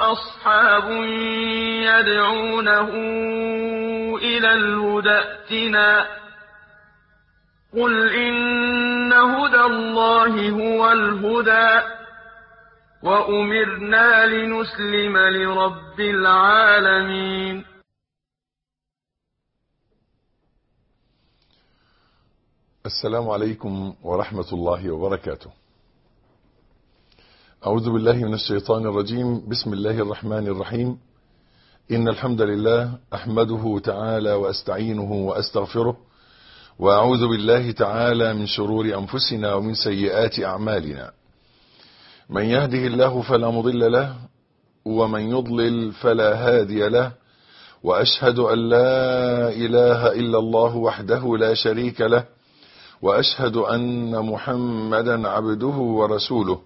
أَصْحَابٌ يَدْعُونَهُ إِلَى الْهُدَى ائْتِنَا ۗ. قُلْ إِنَّ هُدَى اللَّهِ هُوَ الْهُدَىٰ ۖ وَأُمِرْنَا لِنُسْلِمَ لِرَبِّ الْعَالَمِينَ. السلام عليكم ورحمة الله وبركاته. أعوذ بالله من الشيطان الرجيم. بسم الله الرحمن الرحيم. إن الحمد لله أحمده تعالى وأستعينه وأستغفره وأعوذ بالله تعالى من شرور أنفسنا ومن سيئات أعمالنا. من يهده الله فلا مضل له ومن يضلل فلا هادي له. وأشهد أن لا إله إلا الله وحده لا شريك له. وأشهد أن محمدا عبده ورسوله.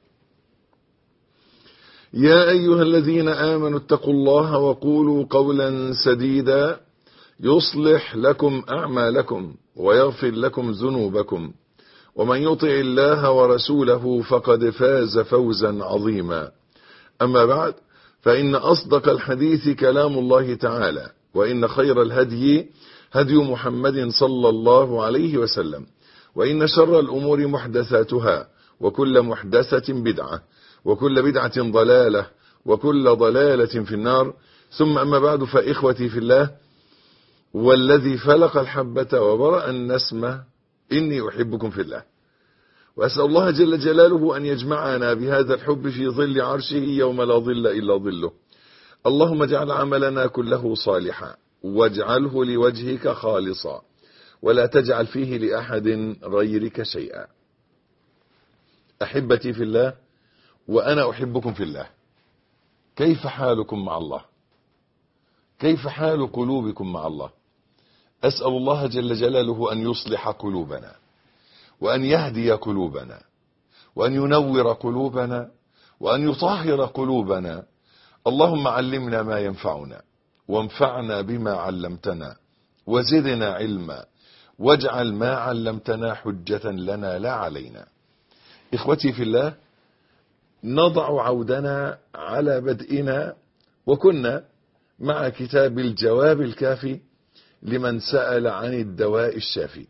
يا أيها الذين آمنوا اتقوا الله وقولوا قولا سديدا يصلح لكم أعمالكم ويغفر لكم ذنوبكم. ومن يطع الله ورسوله فقد فاز فوزا عظيما. أما بعد فإن أصدق الحديث كلام الله تعالى وإن خير الهدي هدي محمد صلى الله عليه وسلم وإن شر الأمور محدثاتها وكل محدثة بدعة. وكل بدعة ضلالة وكل ضلالة في النار. ثم أما بعد فإخوتي في الله والذي فلق الحبة وبرأ النسمة إني أحبكم في الله. وأسأل الله جل جلاله أن يجمعنا بهذا الحب في ظل عرشه يوم لا ظل إلا ظله. اللهم اجعل عملنا كله صالحا واجعله لوجهك خالصا ولا تجعل فيه لأحد غيرك شيئا. أحبتي في الله وأنا أحبكم في الله. كيف حالكم مع الله؟ كيف حال قلوبكم مع الله؟ أسأل الله جل جلاله أن يصلح قلوبنا وأن يهدي قلوبنا وأن ينور قلوبنا وأن يطهر قلوبنا. اللهم علمنا ما ينفعنا وانفعنا بما علمتنا وزدنا علما واجعل ما علمتنا حجة لنا لا علينا. إخوتي في الله نضع عودنا على بدئنا وكنا مع كتاب الجواب الكافي لمن سأل عن الدواء الشافي.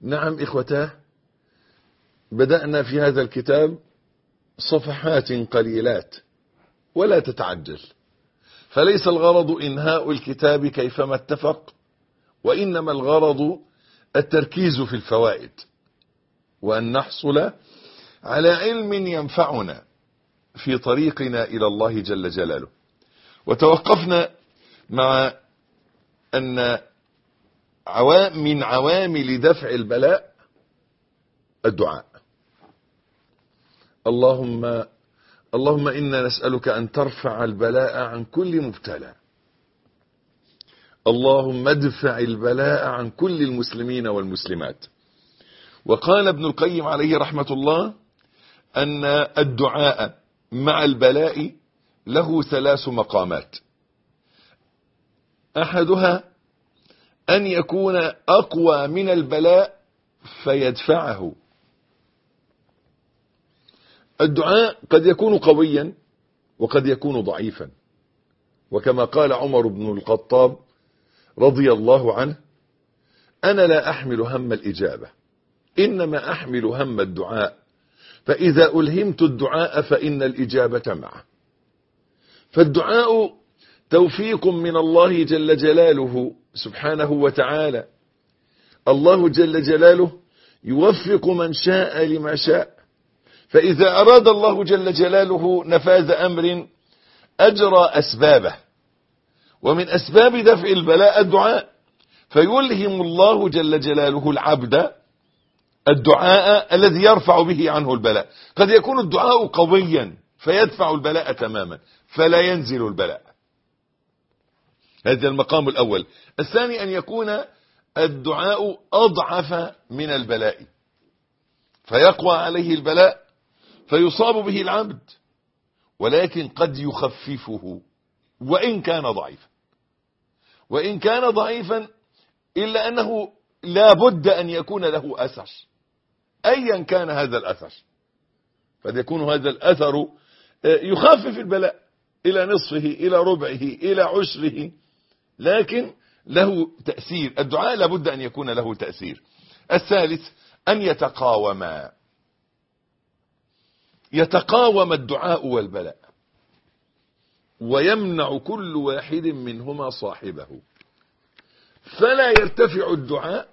نعم إخوتاه بدأنا في هذا الكتاب صفحات قليلات ولا تتعجل. فليس الغرض إنهاء الكتاب كيفما اتفق وإنما الغرض التركيز في الفوائد وأن نحصل على علم ينفعنا في طريقنا إلى الله جل جلاله. وتوقفنا مع أن من عوامل دفع البلاء الدعاء. اللهم اللهم إنا نسألك أن ترفع البلاء عن كل مبتلى. اللهم ادفع البلاء عن كل المسلمين والمسلمات. وقال ابن القيم عليه رحمة الله أن الدعاء مع البلاء له ثلاث مقامات. أحدها أن يكون أقوى من البلاء فيدفعه. الدعاء قد يكون قويا وقد يكون ضعيفا. وكما قال عمر بن الخطاب رضي الله عنه أنا لا أحمل هم الإجابة إنما أحمل هم الدعاء. فإذا ألهمت الدعاء فإن الإجابة معه. فالدعاء توفيق من الله جل جلاله سبحانه وتعالى. الله جل جلاله يوفق من شاء لما شاء. فإذا أراد الله جل جلاله نفاذ أمر أجرى أسبابه. ومن أسباب دفع البلاء الدعاء فيلهم الله جل جلاله العبد الدعاء الذي يرفع به عنه البلاء. قد يكون الدعاء قويا فيدفع البلاء تماما فلا ينزل البلاء. هذا المقام الأول. الثاني أن يكون الدعاء أضعف من البلاء. فيقوى عليه البلاء فيصاب به العبد ولكن قد يخففه وإن كان ضعيفا. وإن كان ضعيفا إلا أنه لا بد أن يكون له أثر. أيا كان هذا الأثر. قد يكون هذا الأثر يخفف البلاء إلى نصفه إلى ربعه إلى عشره لكن له تأثير. الدعاء لابد أن يكون له تأثير. الثالث أن يتقاوما يتقاوم الدعاء والبلاء ويمنع كل واحد منهما صاحبه. فلا يرتفع الدعاء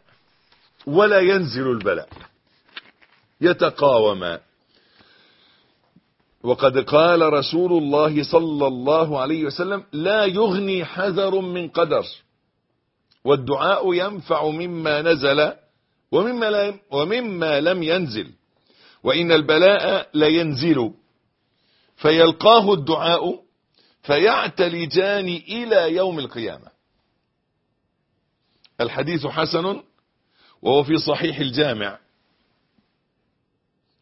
ولا ينزل البلاء. يتقاوما وقد قال رسول الله صلى الله عليه وسلم لا يغني حذر من قدر. والدعاء ينفع مما نزل ومما, ومما لم ينزل. وإن البلاء لينزل. فيلقاه الدعاء فيعتلجان إلى يوم القيامة. الحديث حسن وهو في صحيح الجامع.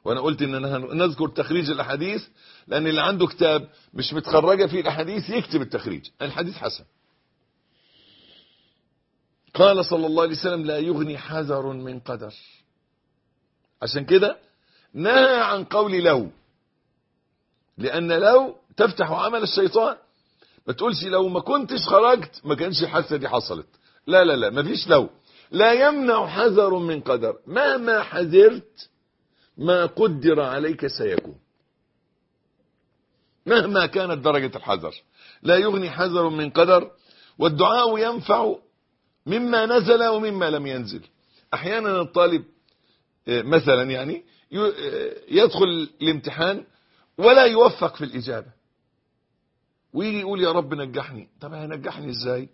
وأنا قلت اننا نذكر تخريج الأحاديث لأن اللي عنده كتاب مش متخرجة فيه الأحاديث يكتب التخريج. الحديث حسن. قال صلى الله عليه وسلم لا يغني حذر من قدر. عشان كده نهى عن قول لو. لأن لو تفتح عمل الشيطان ما تقولش لو ما كنتش خرجت ما كانش الحادثة دي حصلت. لا لا لا ما فيش لو. لا يمنع حذر من قدر. مهما حذرت ما قدر عليك سيكون. مهما كانت درجة الحذر. لا يغني حذر من قدر والدعاء ينفع مما نزل ومما لم ينزل. أحيانا الطالب مثلا يعني يدخل الامتحان ولا يوفق في الإجابة. ويجي يقول يا رب نجحني. طب هينجحني إزاي؟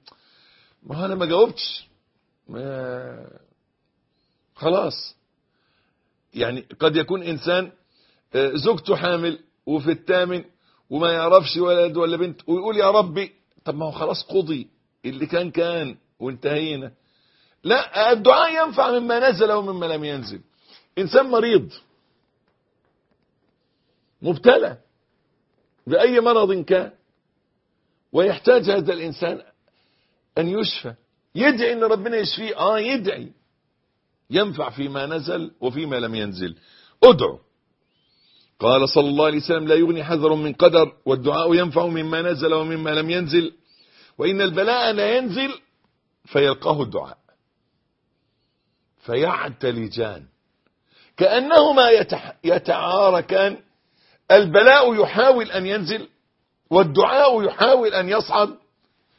ما أنا ما جاوبتش. ما خلاص. يعني قد يكون إنسان زوجته حامل وفي الثامن وما يعرفش ولد ولا بنت ويقول يا ربي طب ما هو خلاص قضي اللي كان كان وانتهينا. لا الدعاء ينفع مما نزل ومما لم ينزل. إنسان مريض مبتلى بأي مرض كان ويحتاج هذا الإنسان أن يشفى. يدعي أن ربنا يشفيه آه يدعي. ينفع فيما نزل وفيما لم ينزل. ادعو. قال صلى الله عليه وسلم لا يغني حذر من قدر والدعاء ينفع مما نزل ومما لم ينزل. وإن البلاء لا ينزل فيلقاه الدعاء. فيعتلجان. كأنهما يتعاركان. البلاء يحاول أن ينزل والدعاء يحاول أن يصعد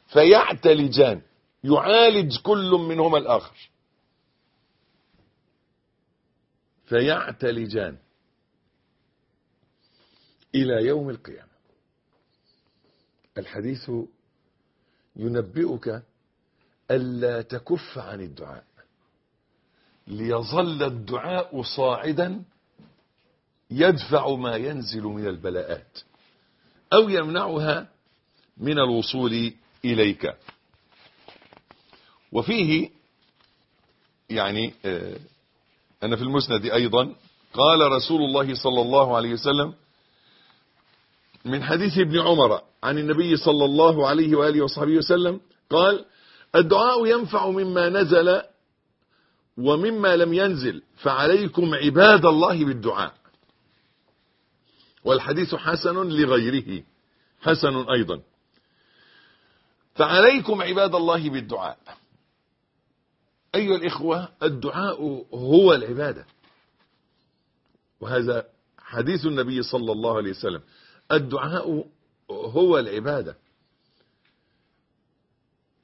فيعتلجان. يعالج كل منهما الآخر. فيعتلجان إلى يوم القيامة. الحديث ينبئك ألا تكف عن الدعاء ليظل الدعاء صاعدا يدفع ما ينزل من البلاءات أو يمنعها من الوصول إليك. وفيه يعني أنا في المسند أيضا. قال رسول الله صلى الله عليه وسلم من حديث ابن عمر عن النبي صلى الله عليه وآله وصحبه وسلم قال الدعاء ينفع مما نزل ومما لم ينزل فعليكم عباد الله بالدعاء. والحديث حسن لغيره حسن أيضا. فعليكم عباد الله بالدعاء. أيها الإخوة الدعاء هو العبادة. وهذا حديث النبي صلى الله عليه وسلم. الدعاء هو العبادة.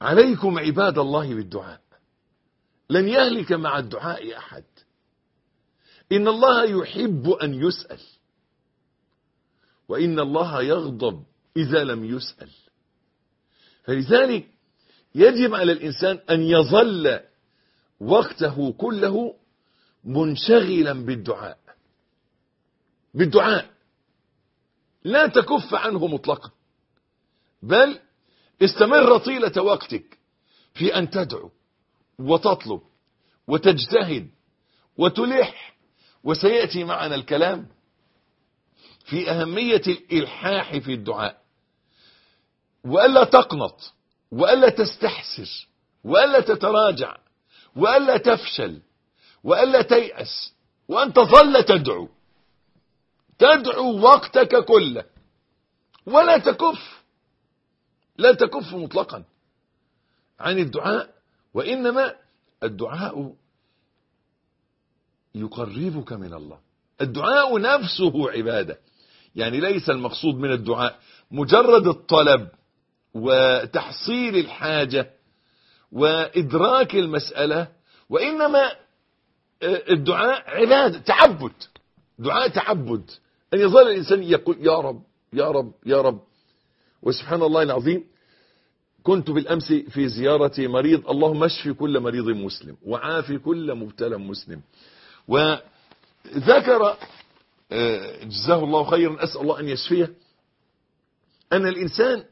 عليكم عباد الله بالدعاء. لن يهلك مع الدعاء أحد. إن الله يحب أن يسأل. وإن الله يغضب إذا لم يسأل. فلذلك يجب على الإنسان أن يظل وقته كله منشغلا بالدعاء. بالدعاء. لا تكف عنه مطلقا. بل استمر طيلة وقتك في أن تدعو وتطلب وتجتهد وتلح. وسيأتي معنا الكلام في أهمية الإلحاح في الدعاء. وألا تقنط وألا تستحسر وألا تتراجع. وألا تفشل وألا تيأس وأن تظل تدعو. تدعو وقتك كله. ولا تكف لا تكف مطلقا عن الدعاء وإنما الدعاء يقربك من الله. الدعاء نفسه عبادة. يعني ليس المقصود من الدعاء مجرد الطلب وتحصيل الحاجة وإدراك المسألة وإنما الدعاء عبادة تعبد. دعاء تعبد. أن يظل الإنسان يقول يا رب يا رب يا رب. وسبحان الله العظيم كنت بالأمس في زيارة مريض اللهم اشفي كل مريض مسلم وعافي كل مبتلى مسلم. وذكر جزاه الله خيرا أسأل الله أن يشفيه أن الإنسان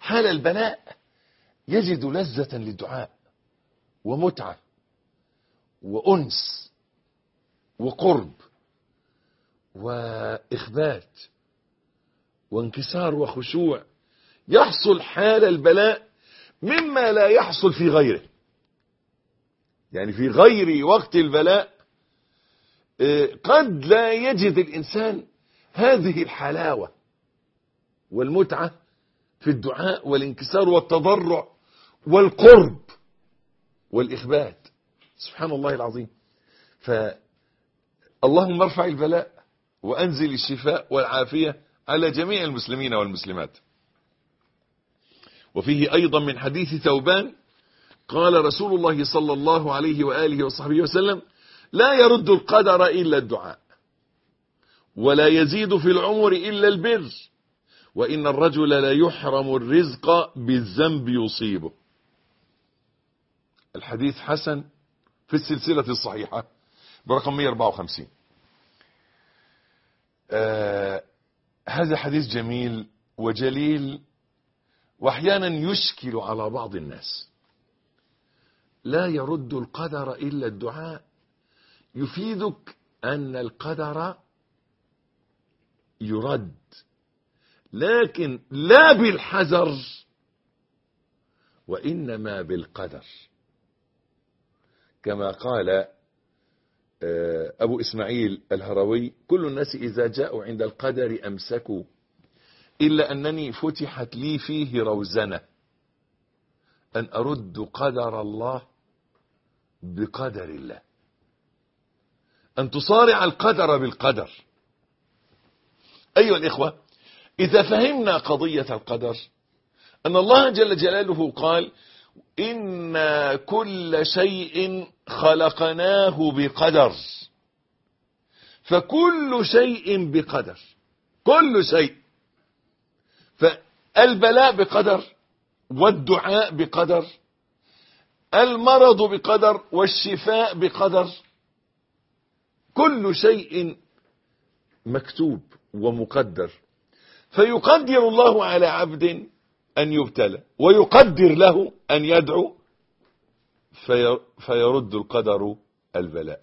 حال البلاء. يجد لذة للدعاء ومتعة وأنس وقرب وإخبات وانكسار وخشوع يحصل حال البلاء مما لا يحصل في غيره. يعني في غير وقت البلاء قد لا يجد الإنسان هذه الحلاوة والمتعة في الدعاء والانكسار والتضرع والقرب والإخبات. سبحان الله العظيم. فاللهم ارفع البلاء وأنزل الشفاء والعافية على جميع المسلمين والمسلمات. وفيه أيضا من حديث ثوبان قال رسول الله صلى الله عليه وآله وصحبه وسلم لا يرد القدر إلا الدعاء ولا يزيد في العمر إلا البر وإن الرجل لا يحرم الرزق بالذنب يصيبه. الحديث حسن في السلسلة الصحيحة برقم 154 آه هذا حديث جميل وجليل وأحيانا يشكل على بعض الناس. لا يرد القدر إلا الدعاء. يفيدك أن القدر يرد. لكن لا بالحذر وإنما بالقدر. كما قال أبو إسماعيل الهروي كل الناس إذا جاءوا عند القدر أمسكوا إلا أنني فتحت لي فيه روزنة أن أرد قدر الله بقدر الله. أن تصارع القدر بالقدر. أيها الإخوة إذا فهمنا قضية القدر أن الله جل جلاله قال إن كل شيء خلقناه بقدر. فكل شيء بقدر. كل شيء. فالبلاء بقدر والدعاء بقدر المرض بقدر والشفاء بقدر. كل شيء مكتوب ومقدر. فيقدر الله على عبد أن يبتلى ويقدر له أن يدعو في فيرد القدر البلاء.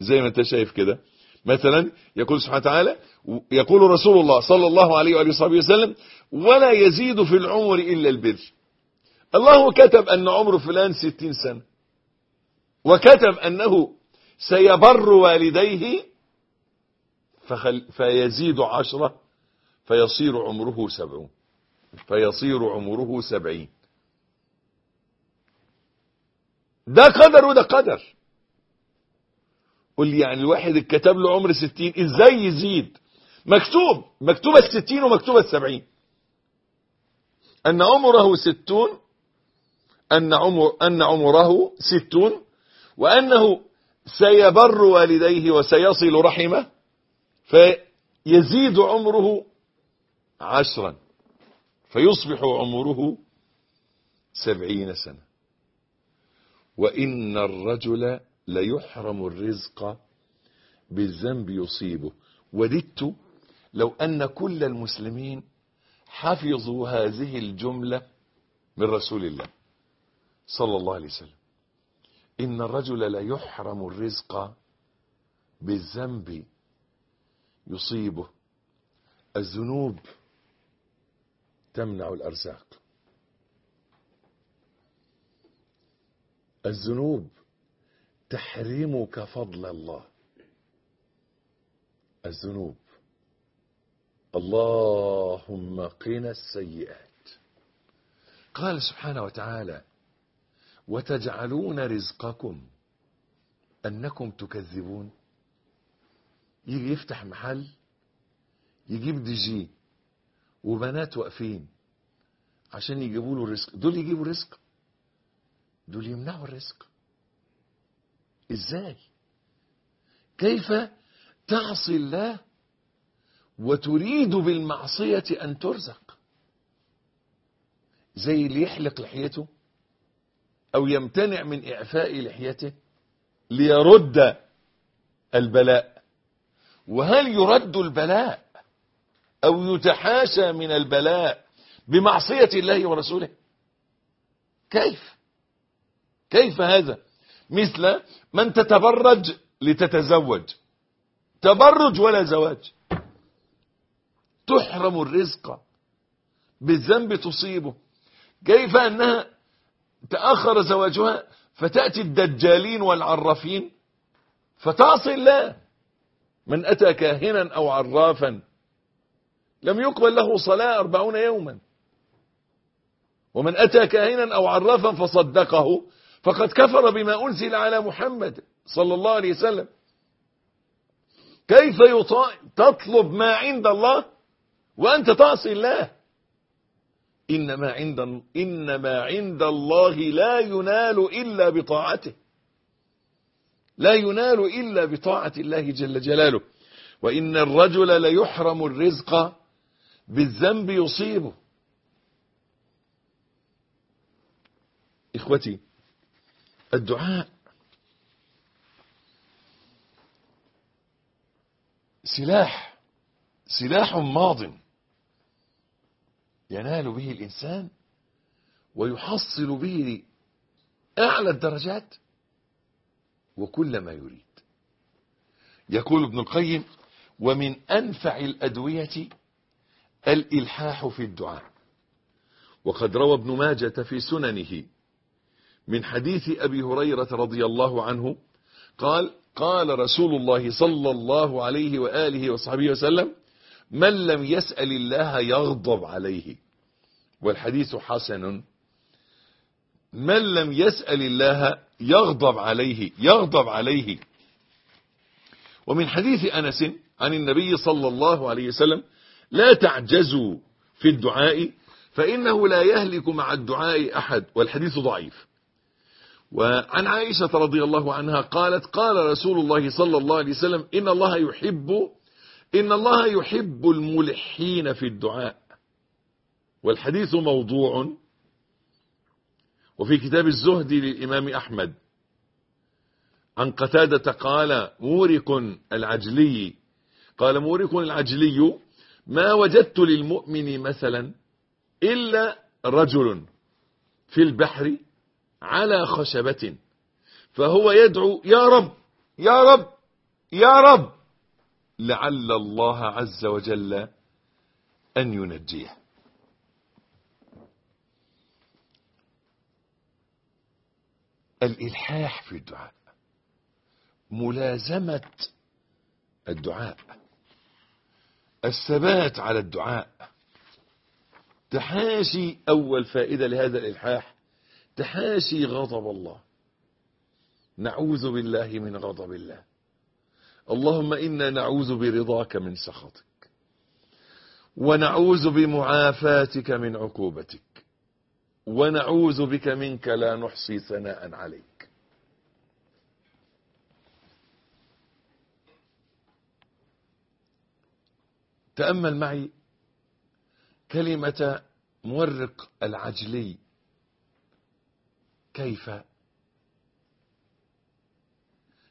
زي ما أنت شايف كده. مثلا يقول سبحانه وتعالى يقول رسول الله صلى الله عليه وآله وصحبه وسلم ولا يزيد في العمر إلا البر. الله كتب أن عمر فلان ستين سنة وكتب أنه سيبر والديه فيزيد عشرة فيصير عمره سبعون. فيصير عمره سبعين. ده قدر وده قدر. قل يعني الواحد اتكتب له عمر ستين إزاي يزيد؟ مكتوب مكتوبة الستين ومكتوبة السبعين أن عمره ستون أن, عمر أن عمره ستون وأنه سيبر والديه وسيصل رحمه فيزيد عمره عشرا. فيصبح عمره سبعين سنة. وإن الرجل ليحرم الرزق بالذنب يصيبه. وددت لو أن كل المسلمين حفظوا هذه الجملة من رسول الله صلى الله عليه وسلم. إن الرجل لا يحرم الرزق بالذنب يصيبه. الذنوب تمنع الأرزاق. الذنوب تحرمك فضل الله. الذنوب. اللهم قنا السيئات. قال سبحانه وتعالى وتجعلون رزقكم أنكم تكذبون. يجي يفتح محل يجيب دي جي وبنات واقفين عشان يجيبوا له الرزق. دول يجيبوا الرزق؟ دول يمنعوا الرزق. إزاي؟ كيف تعصي الله وتريد بالمعصية أن ترزق؟ زي اللي يحلق لحيته أو يمتنع من إعفاء لحيته ليرد البلاء. وهل يرد البلاء أو يتحاشى من البلاء بمعصية الله ورسوله. كيف؟ كيف هذا؟ مثل من تتبرج لتتزوج. تبرج ولا زواج. تحرم الرزق بالذنب تصيبه. كيف أنها تأخر زواجها؟ فتأتي الدجالين والعرافين. فتعصي الله. من أتى كاهنا أو عرافا. لم يقبل له صلاة أربعون يوما. ومن أتى كاهنا أو عرافا فصدقه فقد كفر بما أنزل على محمد صلى الله عليه وسلم. كيف تطلب ما عند الله وأنت تعصي الله؟ إنما عند, إنما عند الله لا ينال إلا بطاعته. لا ينال إلا بطاعة الله جل جلاله. وإن الرجل ليحرم الرزق بالذنب يصيبه. إخوتي الدعاء سلاح سلاح ماض ينال به الإنسان ويحصل به أعلى الدرجات وكل ما يريد. يقول ابن القيم ومن أنفع الأدوية الإلحاح في الدعاء. وقد روى ابن ماجة في سننه من حديث أبي هريرة رضي الله عنه قال قال رسول الله صلى الله عليه وآله وصحبه وسلم من لم يسأل الله يغضب عليه. والحديث حسن من لم يسأل الله يغضب عليه يغضب عليه. ومن حديث أنس عن النبي صلى الله عليه وسلم لا تعجزوا في الدعاء فإنه لا يهلك مع الدعاء أحد والحديث ضعيف. وعن عائشة رضي الله عنها قالت قال رسول الله صلى الله عليه وسلم إن الله يحب إن الله يحب الملحين في الدعاء. والحديث موضوع. وفي كتاب الزهد للإمام أحمد عن قتادة قال مورك العجلي. قال مورك العجلي ما وجدت للمؤمن مثلا إلا رجل في البحر على خشبة فهو يدعو يا رب يا رب يا رب لعل الله عز وجل أن ينجيه. الإلحاح في الدعاء ملازمة الدعاء. الثبات على الدعاء. تحاشي أول فائدة لهذا الإلحاح تحاشي غضب الله. نعوذ بالله من غضب الله. اللهم إنا نعوذ برضاك من سخطك ونعوذ بمعافاتك من عقوبتك ونعوذ بك منك لا نحصي ثناء عليك. تأمل معي كلمة مورق العجلي. كيف؟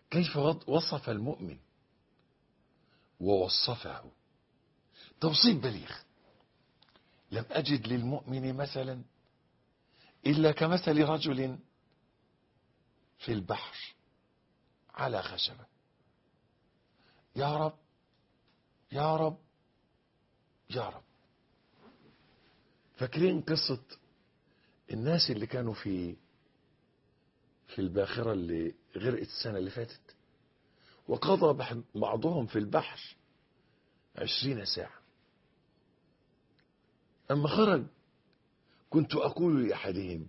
كيف وصف المؤمن؟ ووصفه. توصيف بليغ. لم أجد للمؤمن مثلا إلا كمثل رجل في البحر على خشبة. يا رب يا رب يا رب. فاكرين قصة الناس اللي كانوا في في الباخرة اللي غرقت السنة اللي فاتت؟ وقضى بعضهم في البحر عشرين ساعة. أما خرج كنت أقول لأحدهم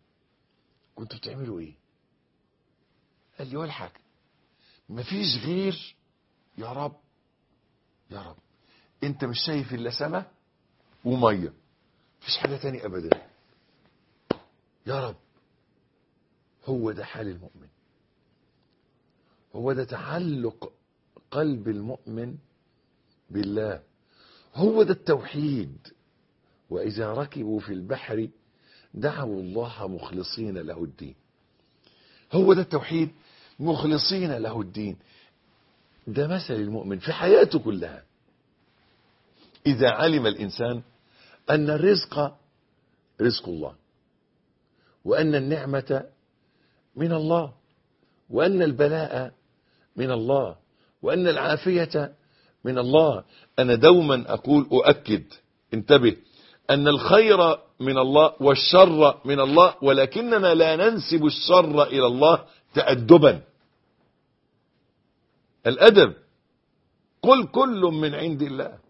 كنتوا بتعملوا إيه؟ قال لي ولا حاجة. مفيش غير يا رب يا رب. انت مش شايف إلا سما ومية. مفيش حاجة تاني ابدا. يا رب. هو ده حال المؤمن. هو ده تعلق قلب المؤمن بالله. هو ده التوحيد. وإذا ركبوا في البحر دعوا الله مخلصين له الدين. هو ده التوحيد. مخلصين له الدين. ده مثل المؤمن في حياته كلها. إذا علم الإنسان أن الرزق رزق الله وأن النعمة من الله وأن البلاء من الله وأن العافية من الله. أنا دوما أقول أؤكد انتبه أن الخير من الله والشر من الله ولكننا لا ننسب الشر إلى الله تأدبا. الأدب قل كل من عند الله.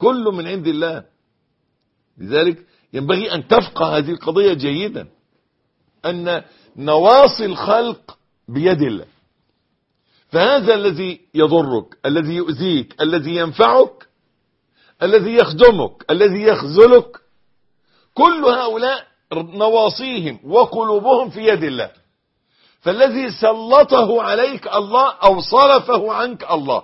كل من عند الله. لذلك ينبغي أن تفقه هذه القضية جيدا. أن نواصي الخلق بيد الله. فهذا الذي يضرك الذي يؤذيك الذي ينفعك الذي يخدمك الذي يخذلك كل هؤلاء نواصيهم وقلوبهم في يد الله. فالذي سلطه عليك الله أو صرفه عنك الله.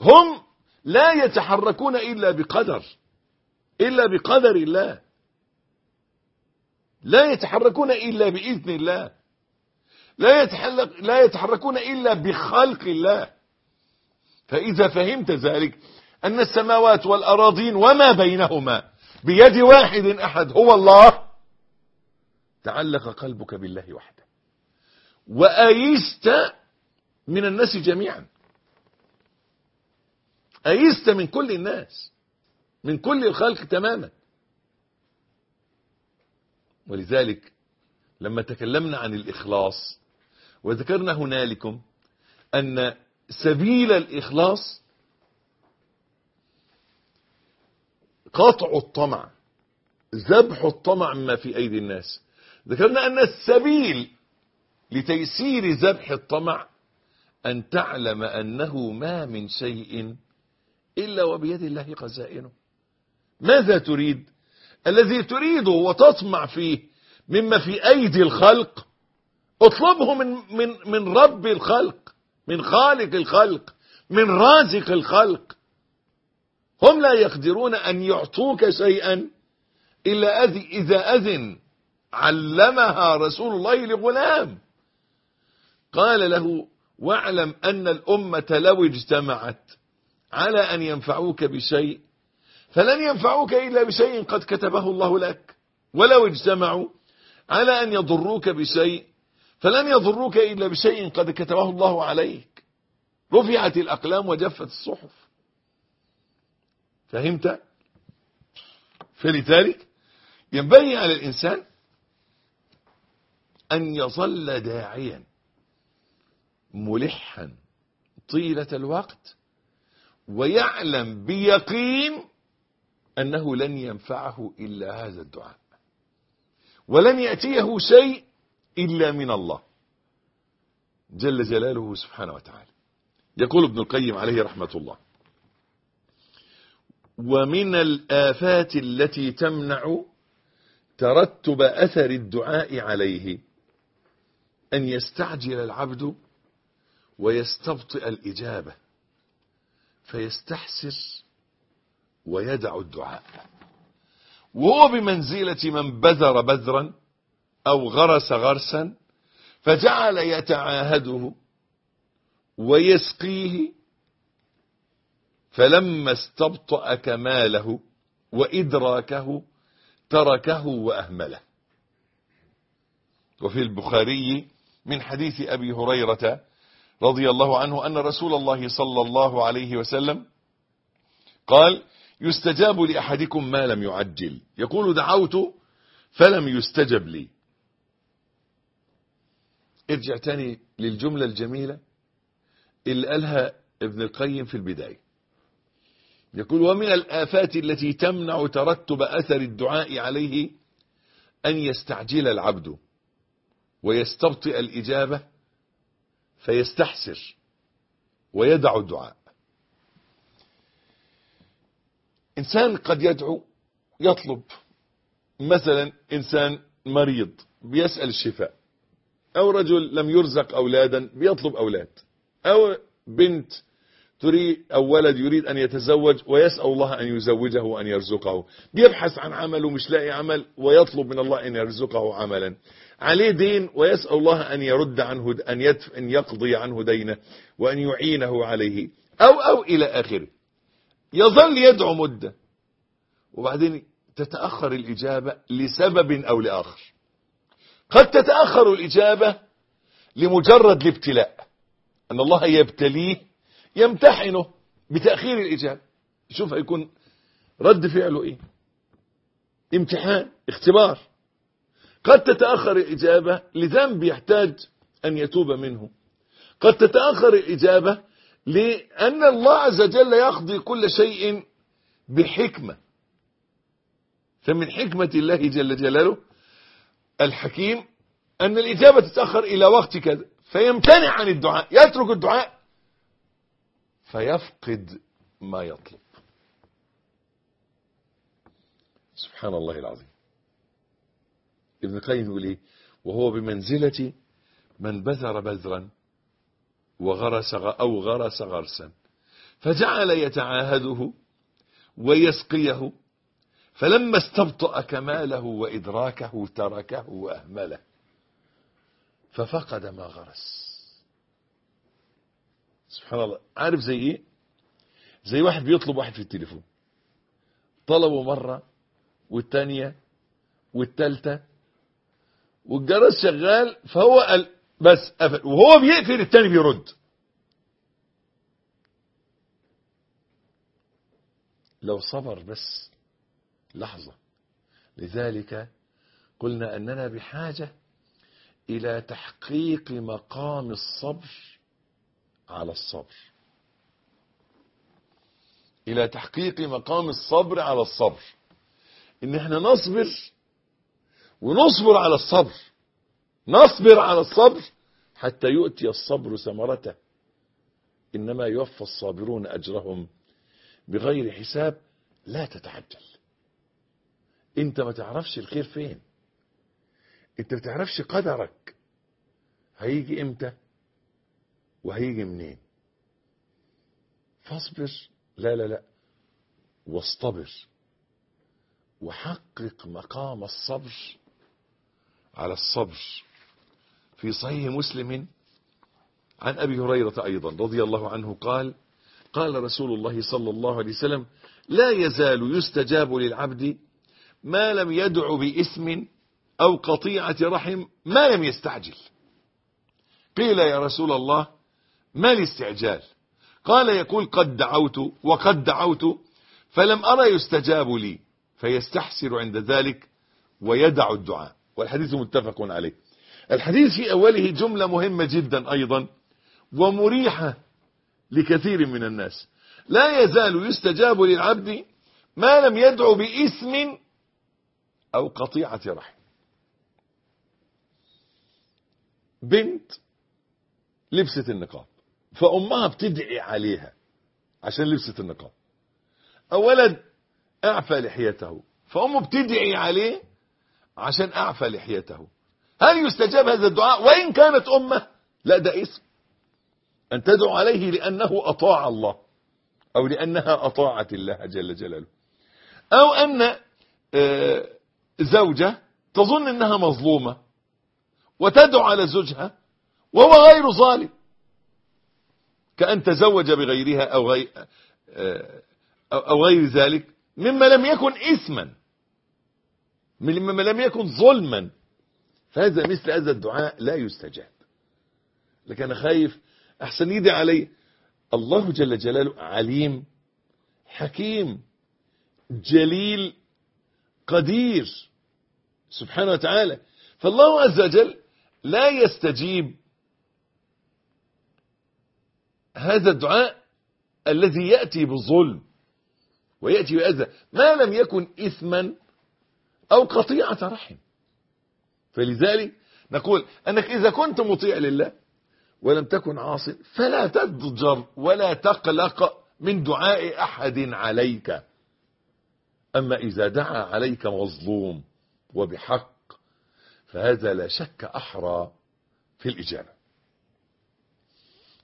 هم لا يتحركون إلا بقدر إلا بقدر الله. لا يتحركون إلا بإذن الله. لا, يتحرك لا يتحركون إلا بخلق الله. فإذا فهمت ذلك أن السماوات والأراضين وما بينهما بيد واحد أحد هو الله تعلق قلبك بالله وحده. وأيست من الناس جميعا. أيست من كل الناس؟ من كل الخلق تماما. ولذلك لما تكلمنا عن الإخلاص وذكرنا هنالكم أن سبيل الإخلاص قطع الطمع ذبح الطمع مما في أيدي الناس. ذكرنا أن السبيل لتيسير ذبح الطمع أن تعلم أنه ما من شيء إلا وبيد الله خزائنه. ماذا تريد؟ الذي تريده وتطمع فيه مما في أيدي الخلق اطلبه من, من, من رب الخلق من خالق الخلق من رازق الخلق. هم لا يقدرون أن يعطوك شيئا إلا إذا أذن علمها رسول الله لغلام. قال له واعلم أن الأمة لو اجتمعت على أن ينفعوك بشيء فلن ينفعوك إلا بشيء قد كتبه الله لك ولو اجتمعوا على أن يضروك بشيء فلن يضروك إلا بشيء قد كتبه الله عليك. رفعت الأقلام وجفت الصحف. فهمت؟ فلذلك ينبغي على الإنسان أن يظل داعيا ملحا طيلة الوقت ويعلم بيقين أنه لن ينفعه إلا هذا الدعاء. ولن يأتيه شيء إلا من الله. جل جلاله سبحانه وتعالى. يقول ابن القيم عليه رحمة الله ومن الآفات التي تمنع ترتب أثر الدعاء عليه أن يستعجل العبد ويستبطئ الإجابة. فيستحسر ويدع الدعاء. وهو بمنزلة من بذر بذرا أو غرس غرسا فجعل يتعاهده ويسقيه فلما استبطأ كماله وإدراكه تركه وأهمله. وفي البخاري من حديث أبي هريرة رضي الله عنه أن رسول الله صلى الله عليه وسلم قال يستجاب لأحدكم ما لم يعجل. يقول دعوت فلم يستجب لي. ارجع تاني للجملة الجميلة اللي قالها ابن القيم في البداية. يقول ومن الآفات التي تمنع ترتب أثر الدعاء عليه أن يستعجل العبد ويستبطئ الإجابة فيستحسر ويدع الدعاء. إنسان قد يدعو يطلب. مثلا إنسان مريض بيسأل الشفاء. أو رجل لم يرزق أولادا بيطلب أولاد. أو بنت تريد أو ولد يريد أن يتزوج ويسأل الله أن يزوجه وأن يرزقه. بيبحث عن عمل ومش لاقي عمل ويطلب من الله أن يرزقه عملا. عليه دين ويسأل الله أن يرد عنه أن, يدف أن يقضي عنه دينه وأن يعينه عليه. أو أو إلى آخره. يظل يدعو مدة. وبعدين تتأخر الإجابة لسبب أو لآخر. قد تتأخر الإجابة لمجرد الابتلاء. أن الله يبتليه يمتحنه بتأخير الإجابة. شوف هيكون رد فعله إيه؟ امتحان اختبار. قد تتأخر الإجابة لذنب يحتاج أن يتوب منه. قد تتأخر الإجابة لأن الله عز وجل يقضي كل شيء بحكمة. فمن حكمة الله جل جلاله الحكيم أن الإجابة تتأخر إلى وقت كذا فيمتنع عن الدعاء يترك الدعاء فيفقد ما يطلب. سبحان الله العظيم. ابن القيم يقول إيه وهو بمنزلة من بذر بذرا وغرس أو غرس غرسا. فجعل يتعاهده ويسقيه. فلما استبطأ كماله وإدراكه تركه وأهمله. ففقد ما غرس. سبحان الله. عارف زي إيه؟ زي واحد بيطلب واحد في التليفون. طلبه مرة والتانية والتالتة والجرس شغال فهو قال بس قفل وهو بيقفل التاني بيرد. لو صبر بس لحظة. لذلك قلنا أننا بحاجة إلى تحقيق مقام الصبر على الصبر. إلى تحقيق مقام الصبر على الصبر. إن إحنا نصبر ونصبر على الصبر. نصبر على الصبر حتى يؤتي الصبر ثمرته. إنما يوفى الصابرون أجرهم بغير حساب لا تتعجل. أنت ما تعرفش الخير فين. أنت ما تعرفش قدرك. هيجي إمتى؟ وهيجي منين؟ فاصبر. لا لا لا. واصطبر. وحقق مقام الصبر. على الصبر. في صحيح مسلم عن أبي هريرة أيضا رضي الله عنه قال قال رسول الله صلى الله عليه وسلم لا يزال يستجاب للعبد ما لم يدع بإثم أو قطيعة رحم ما لم يستعجل. قيل يا رسول الله ما الاستعجال؟ قال يقول قد دعوت وقد دعوت فلم أرى يستجاب لي فيستحسر عند ذلك ويدع الدعاء. والحديث متفق عليه. الحديث في أوله جملة مهمة جدا أيضا ومريحة لكثير من الناس. لا يزال يستجاب للعبد ما لم يدعو باسم أو قطيعة رحم. بنت لبست النقاب فأمها بتدعي عليها عشان لبست النقاب. أو ولد أعفى لحيته فأمه بتدعي عليه عشان أعفى لحيته. هل يستجاب هذا الدعاء؟ وإن كانت أمة لا ده اسم. أن تدعو عليه لأنه أطاع الله أو لأنها أطاعت الله جل جلاله. أو أن زوجة تظن أنها مظلومة وتدعو على زوجها وهو غير ظالم. كأن تزوج بغيرها أو غير, أو غير ذلك مما لم يكن إثما. مما لم يكن ظلما. فهذا مثل هذا الدعاء لا يستجاب. لكن أنا خايف أحسن يدي علي. الله جل جلاله عليم حكيم جليل قدير سبحانه وتعالى. فالله عز وجل لا يستجيب هذا الدعاء الذي يأتي بالظلم ويأتي بأذى. ما لم يكن إثما أو قطيعة رحم. فلذلك نقول أنك إذا كنت مطيع لله ولم تكن عاص فلا تضجر ولا تقلق من دعاء أحد عليك. أما إذا دعا عليك مظلوم وبحق فهذا لا شك أحرى في الإجابة.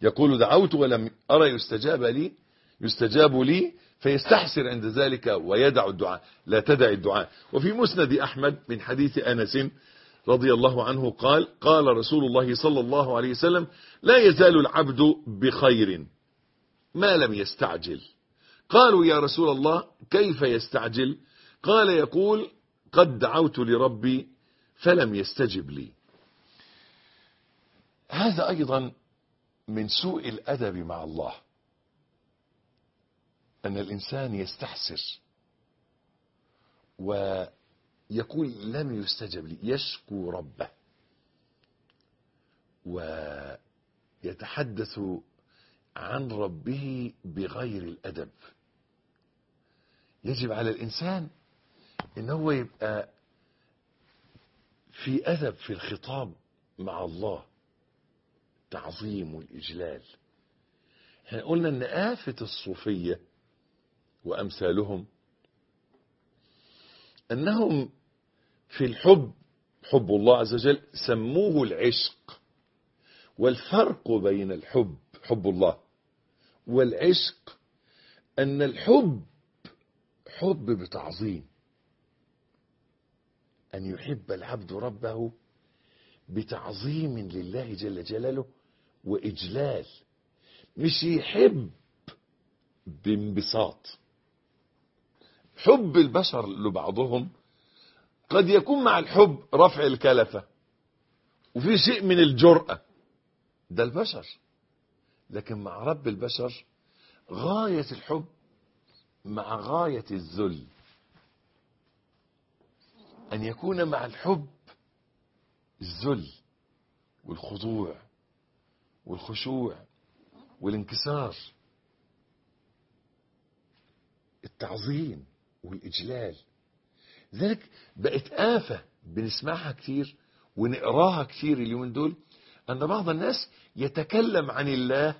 يقول دعوت ولم أرى يستجاب لي يستجاب لي فيستحسر عند ذلك ويدع الدعاء لا تدع الدعاء. وفي مسند أحمد من حديث أنس رضي الله عنه قال قال رسول الله صلى الله عليه وسلم لا يزال العبد بخير ما لم يستعجل. قالوا يا رسول الله كيف يستعجل؟ قال يقول قد دعوت لربي فلم يستجب لي. هذا أيضا من سوء الأدب مع الله. أن الإنسان يستحسر ويقول لم يستجب لي يشكو ربه ويتحدث عن ربه بغير الأدب. يجب على الإنسان إن هو يبقى في أدب في الخطاب مع الله تعظيم والإجلال إحنا قلنا إن آفة الصوفية وأمثالهم أنهم في الحب حب الله عز وجل سموه العشق والفرق بين الحب حب الله والعشق أن الحب حب بتعظيم أن يحب العبد ربه بتعظيم لله جل جلاله وإجلال مش يحب بانبساط. حب البشر لبعضهم قد يكون مع الحب رفع الكلفة وفي شيء من الجرأة. ده البشر. لكن مع رب البشر غاية الحب مع غاية الذل. أن يكون مع الحب الذل والخضوع والخشوع والانكسار. التعظيم. والإجلال. ذلك بقت آفة بنسمعها كتير ونقراها كتير اليومين دول أن بعض الناس يتكلم عن الله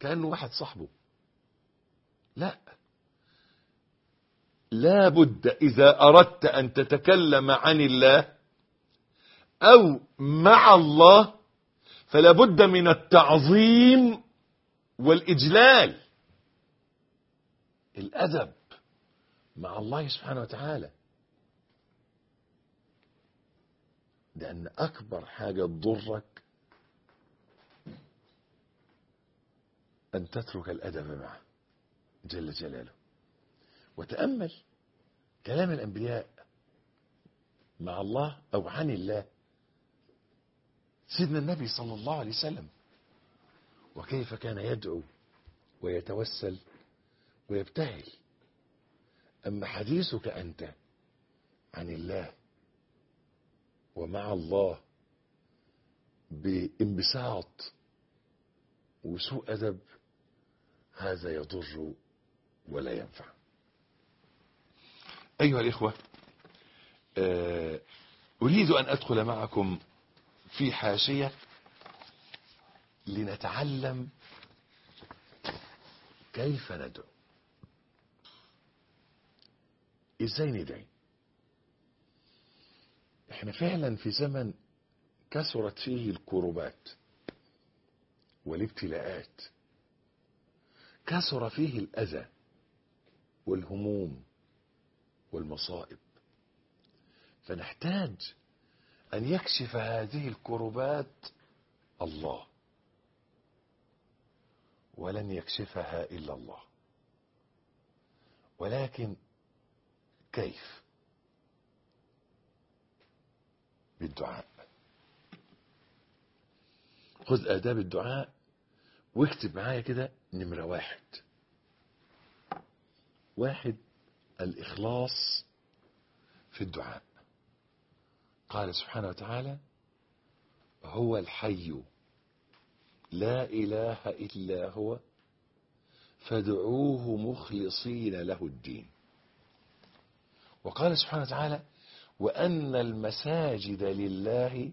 كأنه واحد صاحبه. لا. لا بد إذا أردت أن تتكلم عن الله أو مع الله فلا بد من التعظيم والإجلال. الأدب. مع الله سبحانه وتعالى. لأن أكبر حاجة تضرك أن تترك الأدب معه جل جلاله. وتأمل كلام الأنبياء مع الله أو عن الله. سيدنا النبي صلى الله عليه وسلم وكيف كان يدعو ويتوسل ويبتهل أما حديثك أنت عن الله ومع الله بانبساط وسوء أدب هذا يضر ولا ينفع. أيها الإخوة آه، أريد أن أدخل معكم في حاشية لنتعلم كيف ندعو. إزاي ندعي؟ إحنا فعلا في زمن كثرت فيه الكربات والابتلاءات. كثر فيه الأذى والهموم والمصائب. فنحتاج أن يكشف هذه الكربات الله. ولن يكشفها إلا الله. ولكن كيف؟ بالدعاء. خذ آداب الدعاء واكتب معايا كده نمرة واحد. واحد الإخلاص في الدعاء. قال سبحانه وتعالى هو الحي لا إله إلا هو فادعوه مخلصين له الدين. وقال سبحانه وتعالى وأن المساجد لله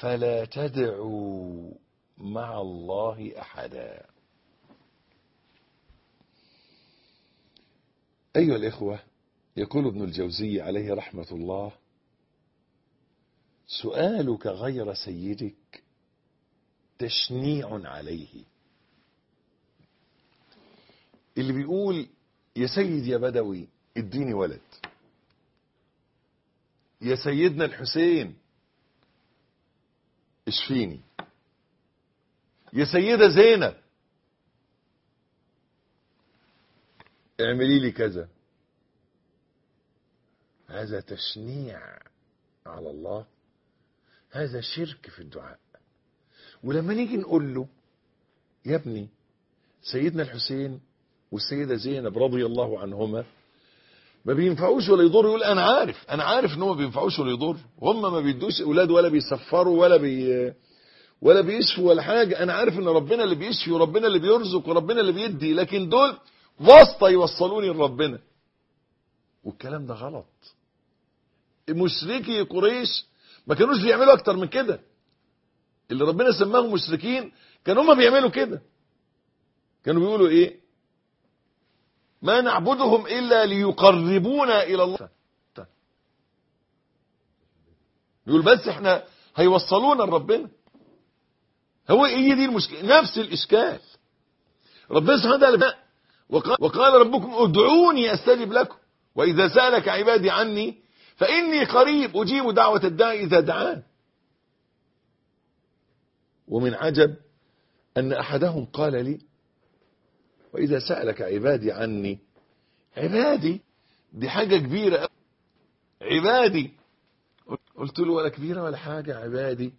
فلا تدعوا مع الله أحدا. أيها الإخوة يقول ابن الجوزي عليه رحمة الله سؤالك غير سيدك تشنيع عليه. اللي بيقول يا سيد يا بدوي اديني ولد. يا سيدنا الحسين اشفيني. يا سيدة زينب اعملي لي كذا. هذا تشنيع على الله. هذا شرك في الدعاء. ولما نيجي نقول له يا ابني سيدنا الحسين والسيدة زينب رضي الله عنهما ما بينفعوش ولا يضروا يقول أنا عارف أنا عارف إن هم ما بينفعوش ولا يضروا هم ما بيدوش أولاد ولا بيسفروا ولا بي ولا بيشفوا ولا حاجة. أنا عارف إن ربنا اللي بيشفي وربنا اللي بيرزق وربنا اللي بيدي لكن دول واسطة يوصلوني لربنا. والكلام ده غلط. مشركي قريش ما كانوش بيعملوا أكتر من كده. اللي ربنا سماهم مشركين كانوا هم بيعملوا كده. كانوا بيقولوا إيه؟ ما نعبدهم إلا ليقربونا إلى الله. يقول بس إحنا هيوصلونا لربنا. هو إيه دي المشكلة؟ نفس الإشكال. ربنا سبحانه وتعالى وقال, وقال ربكم ادعوني أستجب لكم. وإذا سألك عبادي عني فإني قريب أجيب دعوة الداعي إذا دعان. ومن عجب أن أحدهم قال لي وإذا سألك عبادي عني عبادي دي حاجة كبيرة عبادي. قلت له ولا كبيرة ولا حاجة عبادي.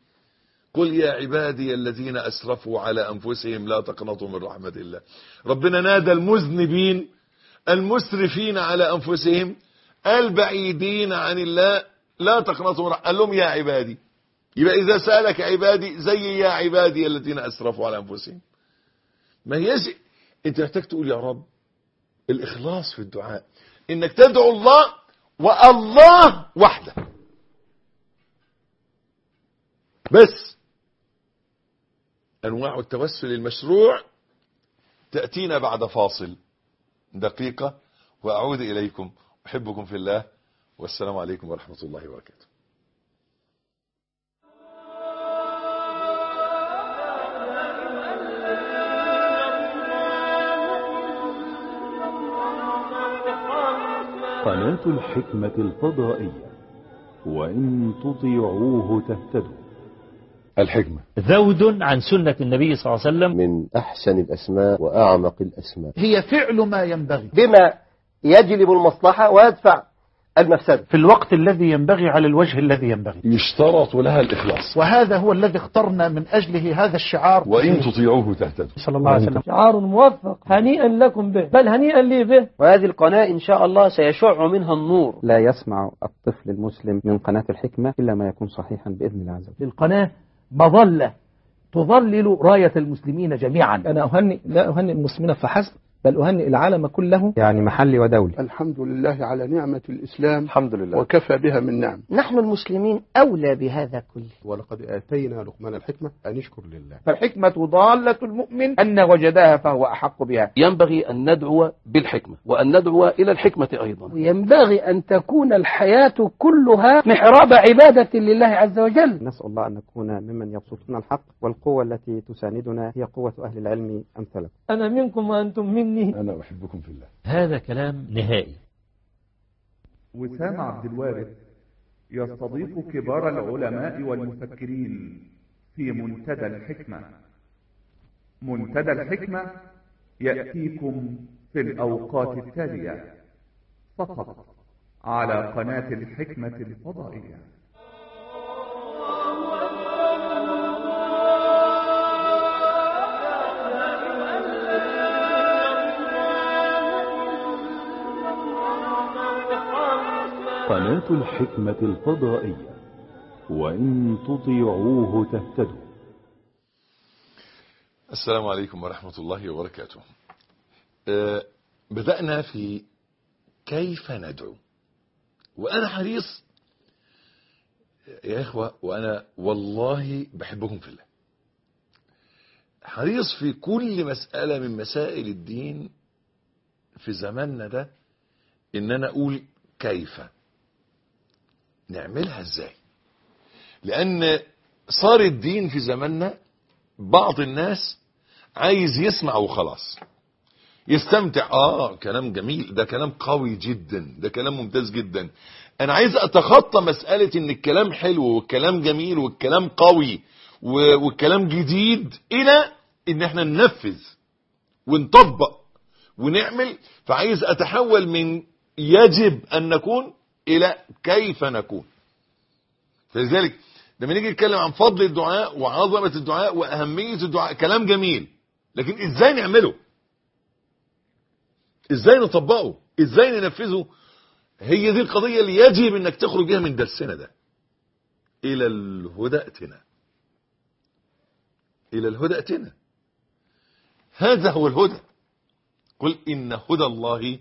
قل يا عبادي الذين أسرفوا على أنفسهم لا تقنطوا من رحمة الله. ربنا نادى المذنبين المسرفين على أنفسهم البعيدين عن الله لا تقنطوا من رحمة قال لهم يا عبادي. يبقى إذا سألك عبادي زي يا عبادي الذين أسرفوا على أنفسهم. ما هيش انت محتاج تقول يا رب الإخلاص في الدعاء إنك تدعو الله والله وحده. بس أنواع التوسل المشروع تأتينا بعد فاصل دقيقة وأعود إليكم. أحبكم في الله والسلام عليكم ورحمة الله وبركاته. قناة الحكمة الفضائية. وإن تطيعوه تهتدوا. الحكمة. ذود عن سنة النبي صلى الله عليه وسلم. من أحسن الأسماء وأعمق الأسماء. هي فعل ما ينبغي. بما يجلب المصلحة ويدفع المفسدة في الوقت الذي ينبغي على الوجه الذي ينبغي. يشترط لها الإخلاص. وهذا هو الذي اخترنا من أجله هذا الشعار. وإن تطيعوه تهتدوا. صلى الله عليه وسلم. شعار موفق هنيئا لكم به. بل هنيئا لي به. وهذه القناة إن شاء الله سيشع منها النور. لا يسمع الطفل المسلم من قناة الحكمة إلا ما يكون صحيحا بإذن الله عز وجل. القناة مظلة تظلل راية المسلمين جميعا. أنا أهنئ لا أهنئ المسلمين فحسب. بل أهنئ العالم كله يعني محلي ودولي. الحمد لله على نعمة الإسلام الحمد لله. وكفى بها من نعم. نحن المسلمين أولى بهذا كله. ولقد آتينا لقمان الحكمة أن يشكر لله. فالحكمة ضالة المؤمن أن وجدها فهو أحق بها. ينبغي أن ندعو بالحكمة وأن ندعو إلى الحكمة أيضا. وينبغي أن تكون الحياة كلها محراب عبادة لله عز وجل. نسأل الله أن نكون ممن يبسطون الحق والقوة التي تساندنا هي قوة أهل العلم أمثلكم. أنا منكم وأنتم مني. أنا أحبكم في الله. هذا كلام نهائي. وسام عبد الوارث يستضيف كبار العلماء والمفكرين في منتدى الحكمة. منتدى الحكمة يأتيكم في الأوقات التالية فقط على قناة الحكمة الفضائية. قناة الحكمة الفضائية. وإن تطيعوه تهتدوا. السلام عليكم ورحمة الله وبركاته. أه بدأنا في كيف ندعو. وأنا حريص يا إخوة وأنا والله بحبكم في الله. حريص في كل مسألة من مسائل الدين في زماننا ده إن أنا أقول كيف. نعملها إزاي؟ لأن صار الدين في زماننا بعض الناس عايز يسمع وخلاص. يستمتع آه كلام جميل ده كلام قوي جدا ده كلام ممتاز جدا. أنا عايز أتخطى مسألة إن الكلام حلو والكلام جميل والكلام قوي والكلام جديد إلى إن إحنا ننفذ ونطبق ونعمل. فعايز أتحول من يجب أن نكون إلى كيف نكون. فلذلك لما نيجي نتكلم عن فضل الدعاء وعظمة الدعاء وأهمية الدعاء كلام جميل لكن إزاي نعمله؟ إزاي نطبقه؟ إزاي ننفذه؟ هي دي القضية اللي يجب إنك تخرج بيها من درسنا ده. إلى الهدى أتنا. إلى الهدى أتنا. هذا هو الهدى. قل إن هدى الله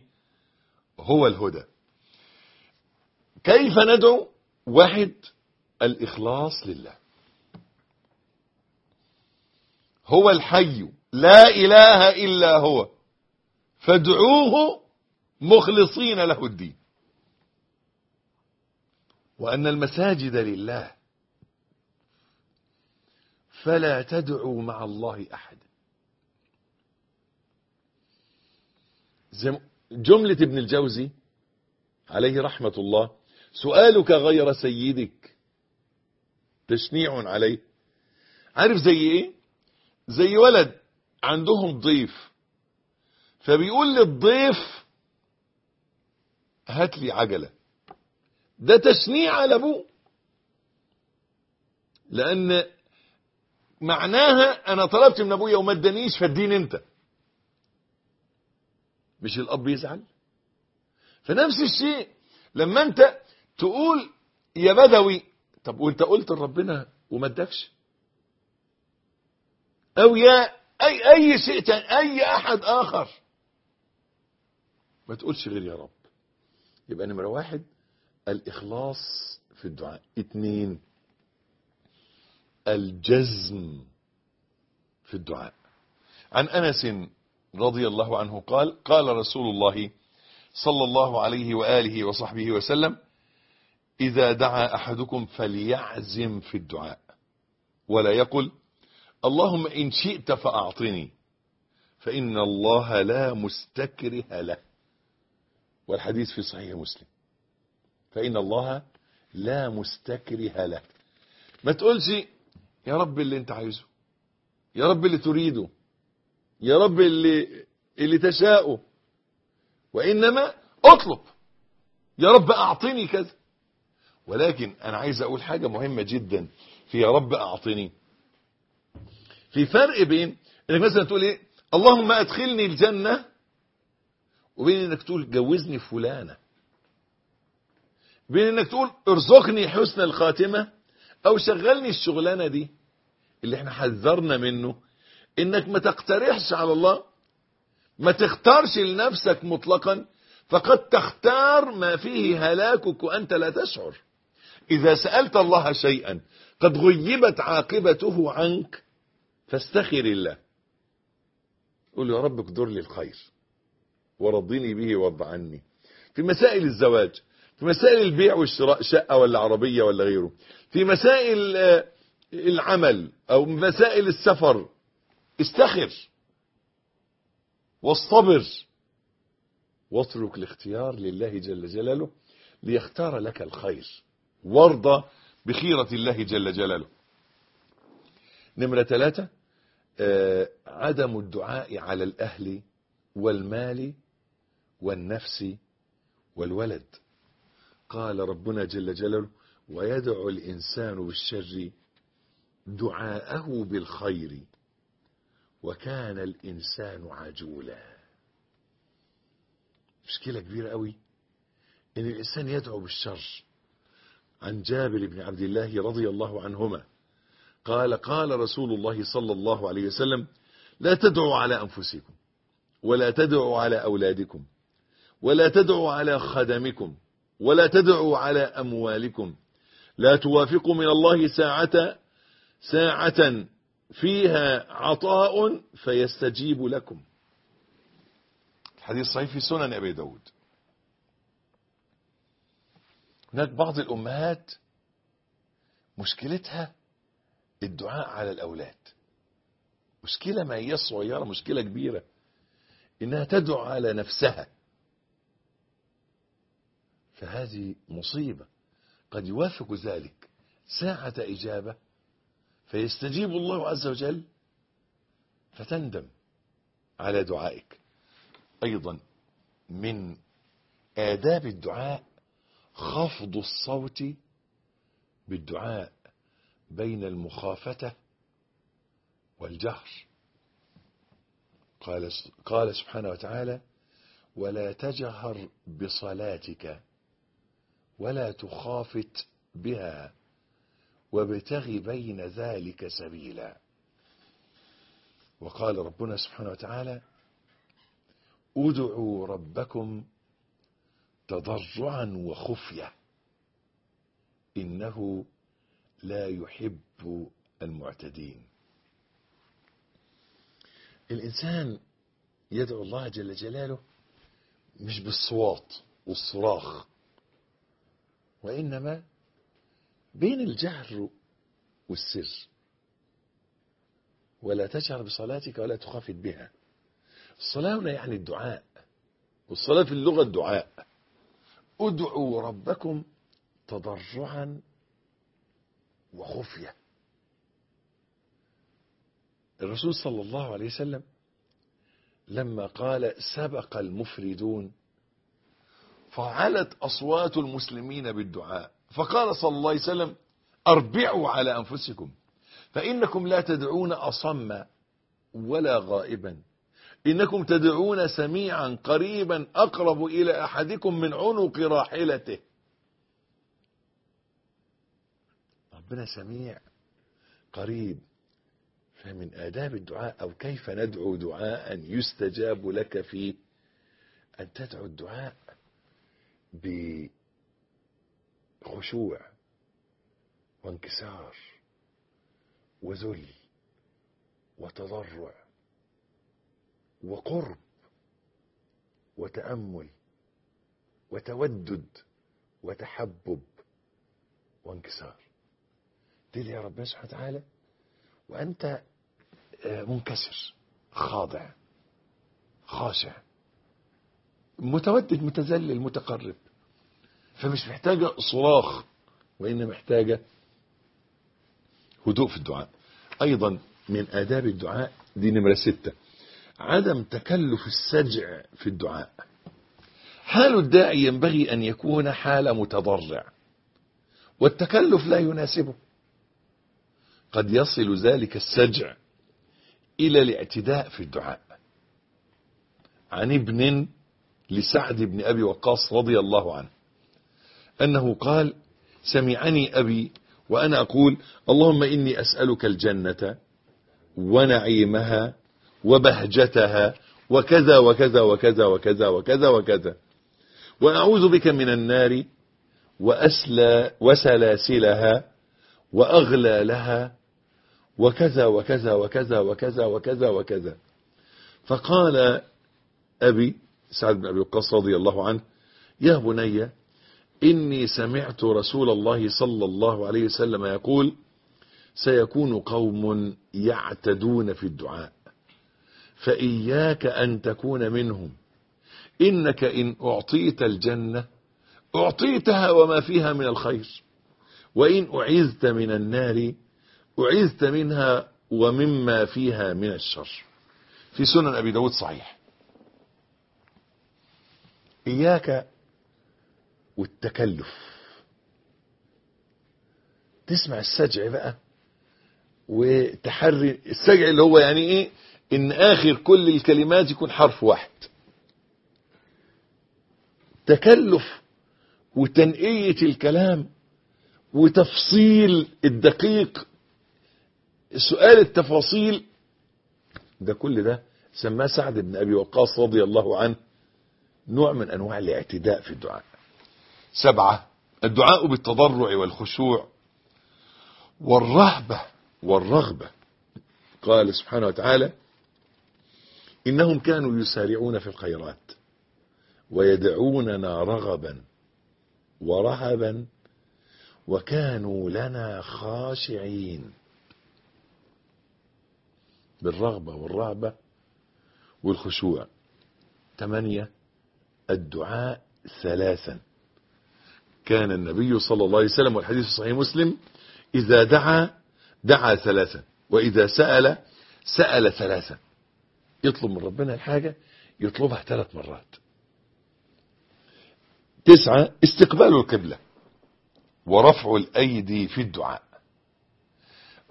هو الهدى. كيف ندعو واحد الإخلاص لله؟ هو الحي لا إله إلا هو. فادعوه مخلصين له الدين. وأن المساجد لله. فلا تدعوا مع الله أحد. جملة ابن الجوزي عليه رحمة الله سؤالك غير سيدك. تشنيع عليه. عارف زي إيه؟ زي ولد عندهم ضيف فبيقول للضيف هات لي عجلة. ده تشنيع على أبوه. لأن معناها أنا طلبت من أبويا وما ادانيش فاديني أنت. مش الأب يزعل؟ فنفس الشيء لما أنت تقول يا بدوي طب وانت قلت لربنا وما ادكش؟ أو يا أي أي شيء أي أحد آخر. ما تقولش غير يا رب. يبقى نمرة واحد الإخلاص في الدعاء. اتنين الجزم في الدعاء. عن أنس رضي الله عنه قال قال رسول الله صلى الله عليه وآله وصحبه وسلم إذا دعا أحدكم فليعزم في الدعاء. ولا يقل اللهم إن شئت فأعطني فإن الله لا مستكره له. والحديث في صحيح مسلم. فإن الله لا مستكره له. ما تقولش يا رب اللي أنت عايزه يا رب اللي تريده يا رب اللي اللي تشاءه وإنما أطلب يا رب أعطني كذا. ولكن أنا عايز أقول حاجة مهمة جدا في يا رب أعطني. في فرق بين إنك مثلا تقول إيه؟ اللهم أدخلني الجنة وبين إنك تقول جوزني فلانة. بين إنك تقول ارزقني حسن الخاتمة أو شغلني الشغلانة دي اللي إحنا حذرنا منه. إنك ما تقترحش على الله ما تختارش لنفسك مطلقا فقد تختار ما فيه هلاكك وأنت لا تشعر. إذا سألت الله شيئا قد غيبت عاقبته عنك فاستخر الله. قل يا رب أقدر لي الخير ورضيني به وارض عني. في مسائل الزواج في مسائل البيع والشراء شقة ولا عربية ولا غيره في مسائل العمل أو مسائل السفر استخر واصطبر. واترك الاختيار لله جل جلاله ليختار لك الخير. وارضى بخيرة الله جل جلاله. نمرة ثلاثة آه عدم الدعاء على الأهل والمال والنفس والولد. قال ربنا جل جلاله ويدعو الإنسان بالشر دعاءه بالخير وكان الإنسان عجولا. مشكلة كبيرة قوي إن الإنسان يدعو بالشر. عن جابر بن عبد الله رضي الله عنهما. قال قال رسول الله صلى الله عليه وسلم لا تدعوا على أنفسكم ولا تدعوا على أولادكم ولا تدعوا على خدمكم ولا تدعوا على أموالكم. لا توافقوا من الله ساعة ساعة فيها عطاء فيستجيب لكم. الحديث صحيح في سنن أبي داود. هناك بعض الأمهات مشكلتها الدعاء على الأولاد. مشكلة ما هي صغيرة مشكلة كبيرة. إنها تدعو على نفسها. فهذه مصيبة. قد يوافق ذلك. ساعة إجابة فيستجيب الله عز وجل فتندم على دعائك. أيضا من آداب الدعاء خفض الصوت بالدعاء بين المخافة والجهر. قال قال سبحانه وتعالى ولا تجهر بصلاتك ولا تخافت بها وابتغ بين ذلك سبيلا. وقال ربنا سبحانه وتعالى ادعوا ربكم تضرعا وخفية. إنه لا يحب المعتدين. الإنسان يدعو الله جل جلاله مش بالصوات والصراخ وإنما بين الجهر والسر. ولا تجهر بصلاتك ولا تخافت بها. الصلاة هنا يعني الدعاء والصلاة في اللغة الدعاء. ادعوا ربكم تضرعا وخفية. الرسول صلى الله عليه وسلم لما قال سبق المفردون فعلت أصوات المسلمين بالدعاء فقال صلى الله عليه وسلم أربعوا على أنفسكم فإنكم لا تدعون أصم ولا غائبا. إنكم تدعون سميعا قريبا أقرب إلى أحدكم من عنق راحلته. ربنا سميع قريب. فمن آداب الدعاء أو كيف ندعو دعاء يستجاب لك فيه أن تدعو الدعاء بخشوع وانكسار وذل وتضرع. وقرب وتأمل وتودد وتحبب وانكسار. تدعي ربنا سبحانه وتعالى وأنت منكسر خاضع خاشع متودد متذلل متقرب. فمش محتاجة صراخ وإنما محتاجة هدوء في الدعاء. أيضا من آداب الدعاء دي نمرة ستة. عدم تكلف السجع في الدعاء. حال الداعي ينبغي أن يكون حال متضرع؟ والتكلف لا يناسبه. قد يصل ذلك السجع إلى الاعتداء في الدعاء. عن ابن لسعد بن أبي وقاص رضي الله عنه أنه قال سمعني أبي وأنا أقول اللهم إني أسألك الجنة ونعيمها وبهجتها وكذا وكذا وكذا وكذا وكذا وكذا. وأعوذ بك من النار وأسلى وسلاسلها وأغلالها وكذا وكذا وكذا وكذا وكذا وكذا. فقال أبي سعد بن أبي وقاص رضي الله عنه يا بني إني سمعت رسول الله صلى الله عليه وسلم يقول سيكون قوم يعتدون في الدعاء. فإياك أن تكون منهم. إنك إن أعطيت الجنة أعطيتها وما فيها من الخير. وإن أعزت من النار أعزت منها ومما فيها من الشر. في سنن أبي داود صحيح. إياك والتكلف. تسمع السجع بقى وتحري السجع اللي هو يعني إيه؟ إن آخر كل الكلمات يكون حرف واحد. تكلف وتنقية الكلام وتفصيل الدقيق. سؤال التفاصيل ده كل ده سماه سعد بن أبي وقاص رضي الله عنه نوع من أنواع الاعتداء في الدعاء. سبعة الدعاء بالتضرع والخشوع والرهبة والرغبة. قال سبحانه وتعالى إنهم كانوا يسارعون في الخيرات ويدعوننا رغبا ورهبا وكانوا لنا خاشعين بالرغبة والرهبة والخشوع. ثمانية الدعاء ثلاثا. كان النبي صلى الله عليه وسلم والحديث صحيح مسلم إذا دعا دعا ثلاثا وإذا سأل سأل ثلاثا. يطلب من ربنا الحاجة يطلبها ثلاث مرات. تسعة استقبال القبلة ورفع الأيدي في الدعاء.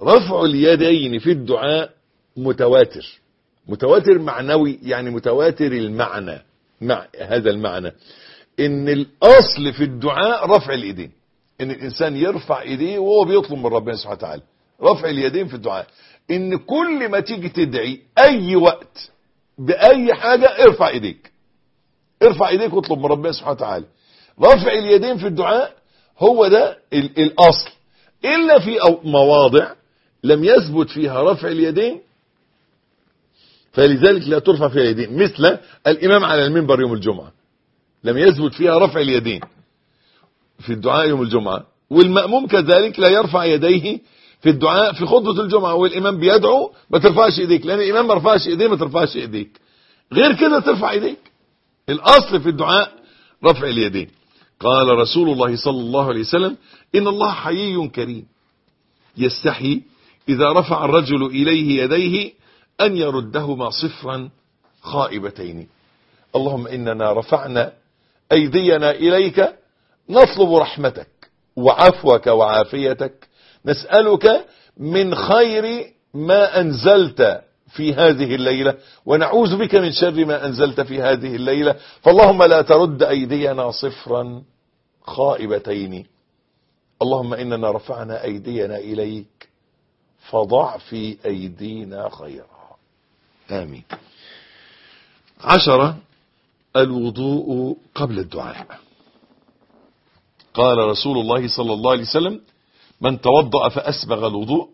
رفع اليدين في الدعاء متواتر. متواتر معنوي يعني متواتر المعنى مع هذا المعنى. إن الأصل في الدعاء رفع الإيدين. إن الإنسان يرفع إيديه وهو بيطلب من ربنا سبحانه وتعالى. رفع اليدين في الدعاء. إن كل ما تيجي تدعي أي وقت بأي حاجة ارفع إيديك. ارفع إيديك واطلب من ربنا سبحانه وتعالى. رفع اليدين في الدعاء هو ده ال- الأصل. إلا في مواضع لم يثبت فيها رفع اليدين فلذلك لا ترفع فيها اليدين. مثل الإمام على المنبر يوم الجمعة. لم يثبت فيها رفع اليدين في الدعاء يوم الجمعة والمأموم كذلك لا يرفع يديه في الدعاء في خطبة الجمعة والإمام بيدعو ما ترفعش إيديك لأن الإمام ما رفعش إيديه ما ترفعش إيديك. غير كده ترفع إيديك. الأصل في الدعاء رفع اليدين. قال رسول الله صلى الله عليه وسلم إن الله حيي كريم. يستحي إذا رفع الرجل إليه يديه أن يردهما صفرا خائبتين. اللهم إننا رفعنا أيدينا إليك نطلب رحمتك وعفوك وعافيتك نسألك من خير ما أنزلت في هذه الليلة ونعوذ بك من شر ما أنزلت في هذه الليلة. فاللهم لا ترد أيدينا صفرا خائبتين. اللهم إننا رفعنا أيدينا إليك فضع في أيدينا خيرا. آمين. عشرة الوضوء قبل الدعاء. قال رسول الله صلى الله عليه وسلم من توضأ فأسبغ الوضوء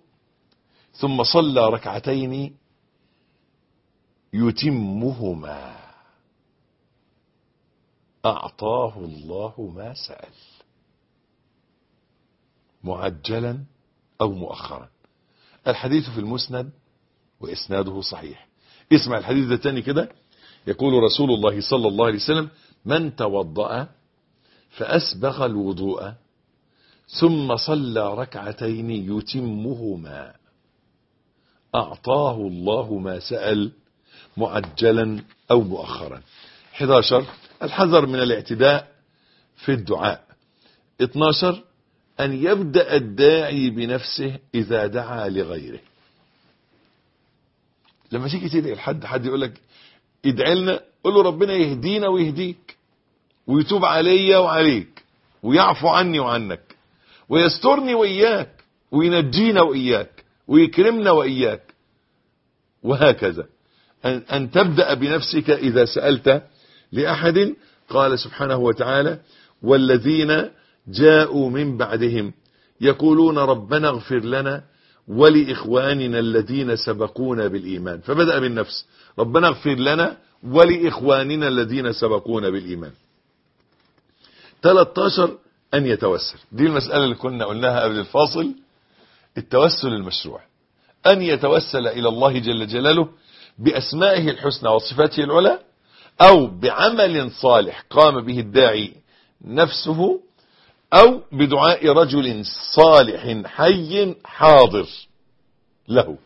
ثم صلى ركعتين يتمهما. أعطاه الله ما سأل. معجلا أو مؤخرا. الحديث في المسند وإسناده صحيح. اسمع الحديث ده تاني كده. يقول رسول الله صلى الله عليه وسلم من توضأ فأسبغ الوضوء. ثم صلى ركعتين يتمهما. أعطاه الله ما سأل معجلا أو مؤخرا. 11 الحذر من الاعتداء في الدعاء. 12 أن يبدأ الداعي بنفسه إذا دعا لغيره. لما تيجي تدعي لحد حد يقول لك ادعي لنا قول له ربنا يهدينا ويهديك ويتوب عليا وعليك ويعفو عني وعنك. ويسترني وإياك وينجينا وإياك ويكرمنا وإياك. وهكذا. أن, أن تبدأ بنفسك إذا سألت لأحد قال سبحانه وتعالى والذين جاءوا من بعدهم يقولون ربنا اغفر لنا ولإخواننا الذين سبقونا بالإيمان. فبدأ بالنفس. ربنا اغفر لنا ولإخواننا الذين سبقونا بالإيمان. 13 أن يتوسل. دي المسألة اللي كنا قلناها قبل الفاصل. التوسل المشروع. أن يتوسل إلى الله جل جلاله بأسمائه الحسنى وصفاته العلى أو بعمل صالح قام به الداعي نفسه أو بدعاء رجل صالح حي حاضر له.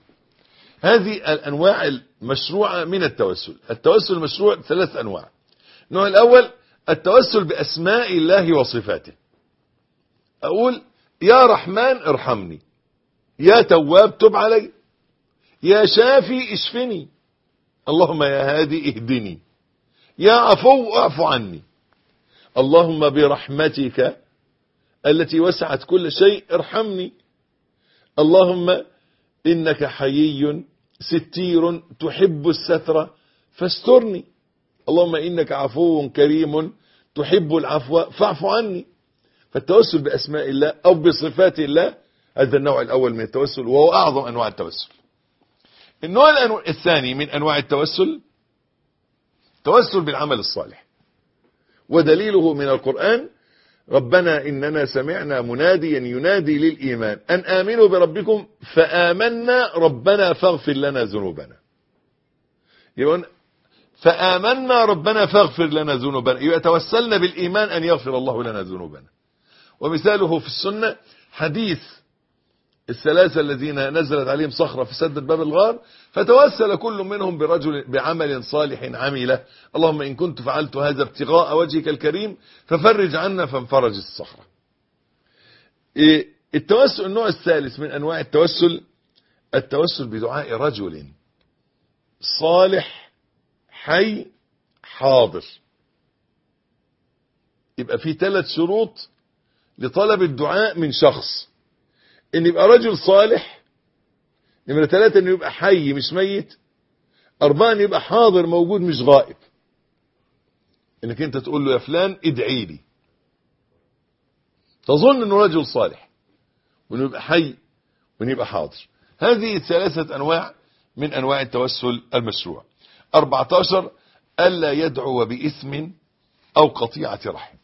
هذه الأنواع المشروعة من التوسل. التوسل المشروع ثلاث أنواع. النوع الأول التوسل بأسماء الله وصفاته. أقول يا رحمن ارحمني يا تواب تب علي يا شافي اشفني اللهم يا هادي اهدني يا عفو اعف عني. اللهم برحمتك التي وسعت كل شيء ارحمني. اللهم إنك حيي ستير تحب الستر فاسترني. اللهم إنك عفو كريم تحب العفو فاعف عني. فالتوسل بأسماء الله أو بصفات الله هذا النوع الأول من التوسل وهو أعظم أنواع التوسل. النوع الثاني من أنواع التوسل توسل بالعمل الصالح. ودليله من القرآن ربنا إننا سمعنا مناديا ينادي للإيمان أن آمنوا بربكم فآمنا ربنا فاغفر لنا ذنوبنا. يقول فآمنا ربنا فاغفر لنا ذنوبنا. يبقى توسلنا بالإيمان أن يغفر الله لنا ذنوبنا. ومثاله في السنة حديث الثلاثة الذين نزلت عليهم صخرة في سد باب الغار فتوسل كل منهم برجل بعمل صالح عمله. اللهم إن كنت فعلت هذا ابتغاء وجهك الكريم ففرج عنا فانفرج الصخرة. التوسل النوع الثالث من أنواع التوسل التوسل بدعاء رجل صالح حي حاضر. يبقى في ثلاث شروط لطلب الدعاء من شخص. إن يبقى رجل صالح نمرة ثلاثة إنه يبقى حي مش ميت أربعة ان يبقى حاضر موجود مش غائب. إنك أنت تقول له يا فلان ادعي لي. تظن إنه رجل صالح وإنه يبقى حي وإنه يبقى حاضر. هذه ثلاثة أنواع من أنواع التوسل المشروع. 14 ألا يدعو بإثم أو قطيعة رحم.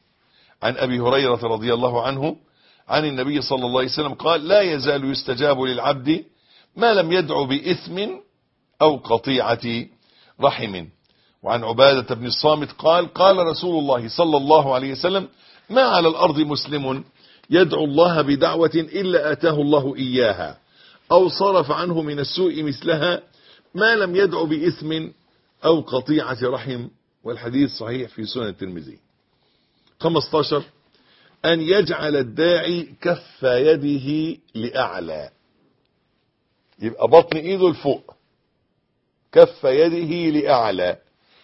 عن أبي هريرة رضي الله عنه عن النبي صلى الله عليه وسلم قال لا يزال يستجاب للعبد ما لم يدعو بإثم أو قطيعة رحم. وعن عبادة بن الصامت قال قال رسول الله صلى الله عليه وسلم ما على الأرض مسلم يدعو الله بدعوة إلا آتاه الله إياها أو صرف عنه من السوء مثلها ما لم يدعو بإثم أو قطيعة رحم. والحديث صحيح في سنة الترمذي. 15 أن يجعل الداعي كف يده لأعلى. يبقى بطن إيده لفوق. كف يده لأعلى.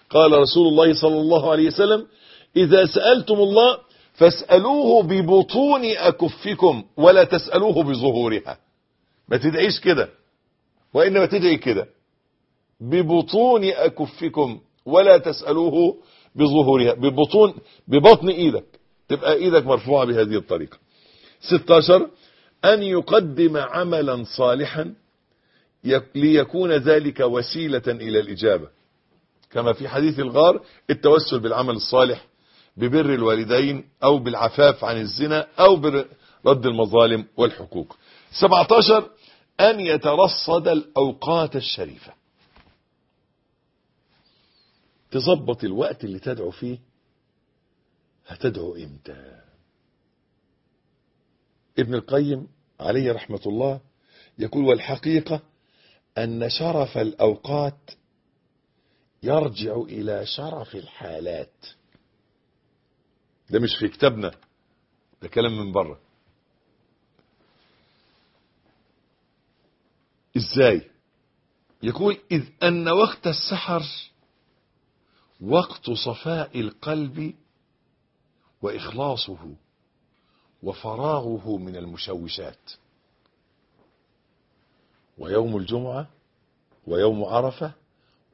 قال رسول الله صلى الله عليه وسلم إذا سألتم الله فاسألوه ببطون أكفكم ولا تسألوه بظهورها. ما تدعيش كده. وإنما تدعي كده. ببطون أكفكم ولا تسألوه بظهورها ببطون ببطن إيدك. تبقى إيدك مرفوعة بهذه الطريقة. 16 أن يقدم عملا صالحا ليكون ذلك وسيلة إلى الإجابة. كما في حديث الغار التوسل بالعمل الصالح ببر الوالدين أو بالعفاف عن الزنا أو برد المظالم والحقوق. 17 أن يترصد الأوقات الشريفة. تظبط الوقت اللي تدعو فيه هتدعو إمتى؟ ابن القيم عليه رحمة الله يقول والحقيقة أن شرف الأوقات يرجع إلى شرف الحالات. ده مش في كتابنا ده كلام من بره. إزاي؟ يقول إذ أن وقت السحر وقت صفاء القلب وإخلاصه وفراغه من المشوشات. ويوم الجمعة ويوم عرفة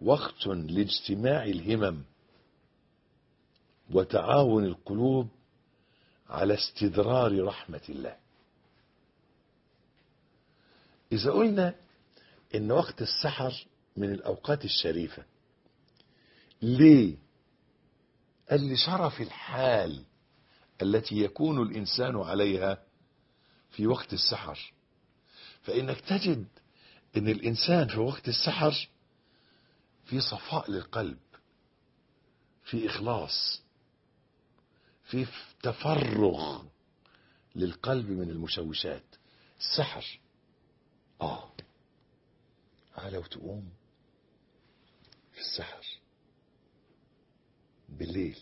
وقت لاجتماع الهمم وتعاون القلوب على استدرار رحمة الله. إذا قلنا إن وقت السحر من الأوقات الشريفة ليه؟ قال لشرف الحال التي يكون الإنسان عليها في وقت السحر. فإنك تجد إن الإنسان في وقت السحر في صفاء للقلب في إخلاص في تفرغ للقلب من المشوشات. السحر آه. على وتقوم في السحر. بالليل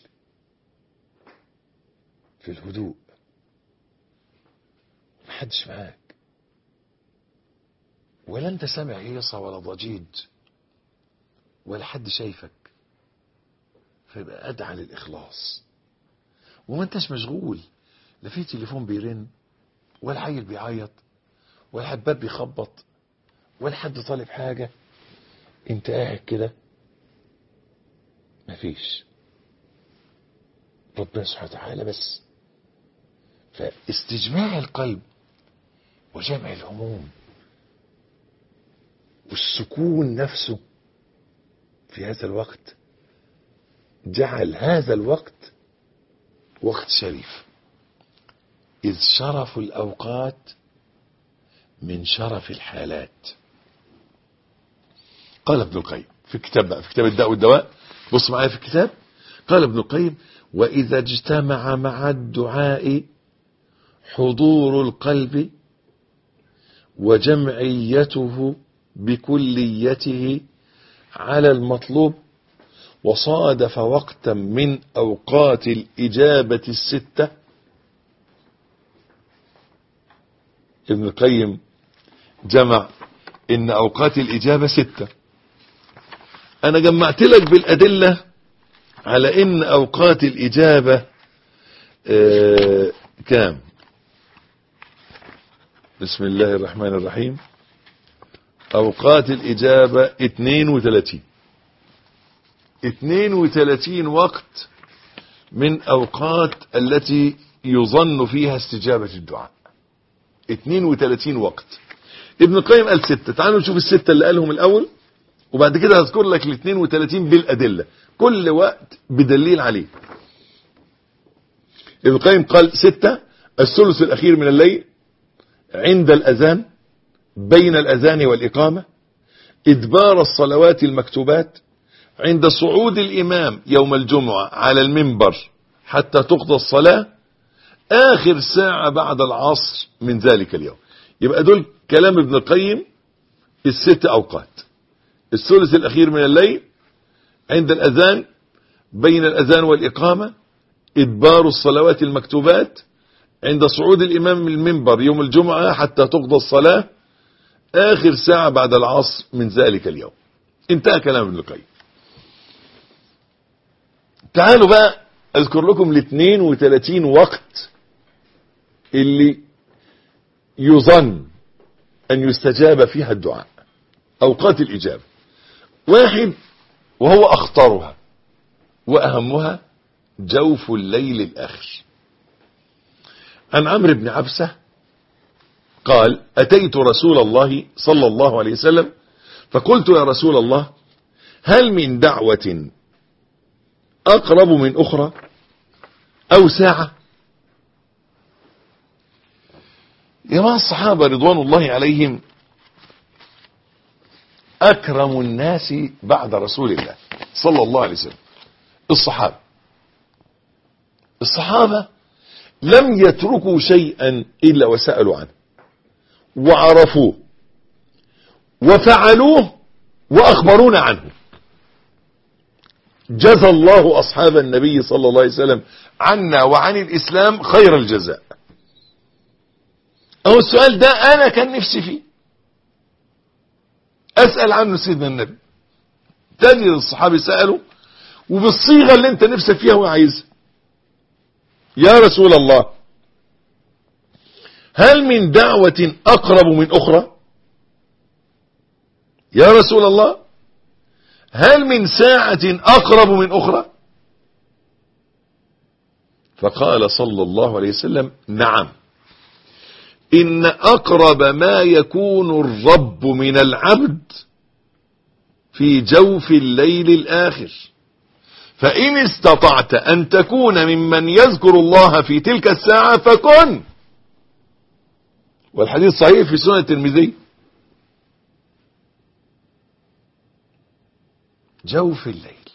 في الهدوء. محدش معاك. ولا انت سامع هيصة ولا ضجيج ولا حد شايفك فيبقى أدعى للإخلاص. وما انتش مشغول لا في تليفون بيرن ولا عيل بيعيط ولا حد باب بيخبط ولا حد طالب حاجة. انت قاعد كده. مفيش. ربنا سبحانه وتعالى بس. فاستجماع القلب وجمع الهموم والسكون نفسه في هذا الوقت جعل هذا الوقت وقت شريف. إذ شرف الأوقات من شرف الحالات. قال ابن القيم في بقى في كتاب الداء والدواء. بص معايا في الكتاب. قال ابن القيم وإذا اجتمع مع الدعاء حضور القلب وجمعيته بكليته على المطلوب وصادف وقتا من أوقات الإجابة الستة. ابن القيم جمع إن أوقات الإجابة ستة. أنا جمعت لك بالأدلة على إن أوقات الإجابة آه كام؟ بسم الله الرحمن الرحيم. أوقات الإجابة 32 32 وقت من أوقات التي يظن فيها استجابة الدعاء. 32 وقت. ابن القيم قال ستة. تعالوا نشوف الستة اللي قالهم الأول وبعد كده هذكر لك ال 32 بالأدلة. كل وقت بدليل عليه. ابن القيم قال ستة الثلث الأخير من الليل عند الأذان بين الأذان والإقامة إدبار الصلوات المكتوبات عند صعود الإمام يوم الجمعة على المنبر حتى تقضى الصلاة آخر ساعة بعد العصر من ذلك اليوم. يبقى دول كلام ابن القيم الست أوقات. الثلث الأخير من الليل عند الأذان بين الأذان والإقامة إدبار الصلوات المكتوبات عند صعود الإمام من المنبر يوم الجمعة حتى تقضى الصلاة آخر ساعة بعد العصر من ذلك اليوم. انتهى كلام ابن القيم. تعالوا بقى أذكر لكم ال 32 وقت اللي يظن أن يستجاب فيها الدعاء أوقات الإجابة. واحد وهو أخطرها وأهمها جوف الليل الآخر. عن عمرو بن عبسة قال أتيت رسول الله صلى الله عليه وسلم فقلت يا رسول الله هل من دعوة أقرب من أخرى أو ساعة؟ جماعة الصحابة رضوان الله عليهم أكرم الناس بعد رسول الله صلى الله عليه وسلم. الصحابة. الصحابة لم يتركوا شيئا إلا وسألوا عنه. وعرفوه. وفعلوه وأخبرونا عنه. جزى الله أصحاب النبي صلى الله عليه وسلم عنا وعن الإسلام خير الجزاء. أو السؤال ده أنا كان نفسي فيه. أسأل عنه سيدنا النبي. تجد الصحابي سألوا وبالصيغة اللي انت نفسك فيها وعايزها. يا رسول الله هل من دعوة أقرب من أخرى؟ يا رسول الله هل من ساعة أقرب من أخرى؟ فقال صلى الله عليه وسلم نعم. إن أقرب ما يكون الرب من العبد في جوف الليل الآخر. فإن استطعت أن تكون ممن يذكر الله في تلك الساعة فكن. والحديث صحيح في سنة الترمذي. جوف الليل.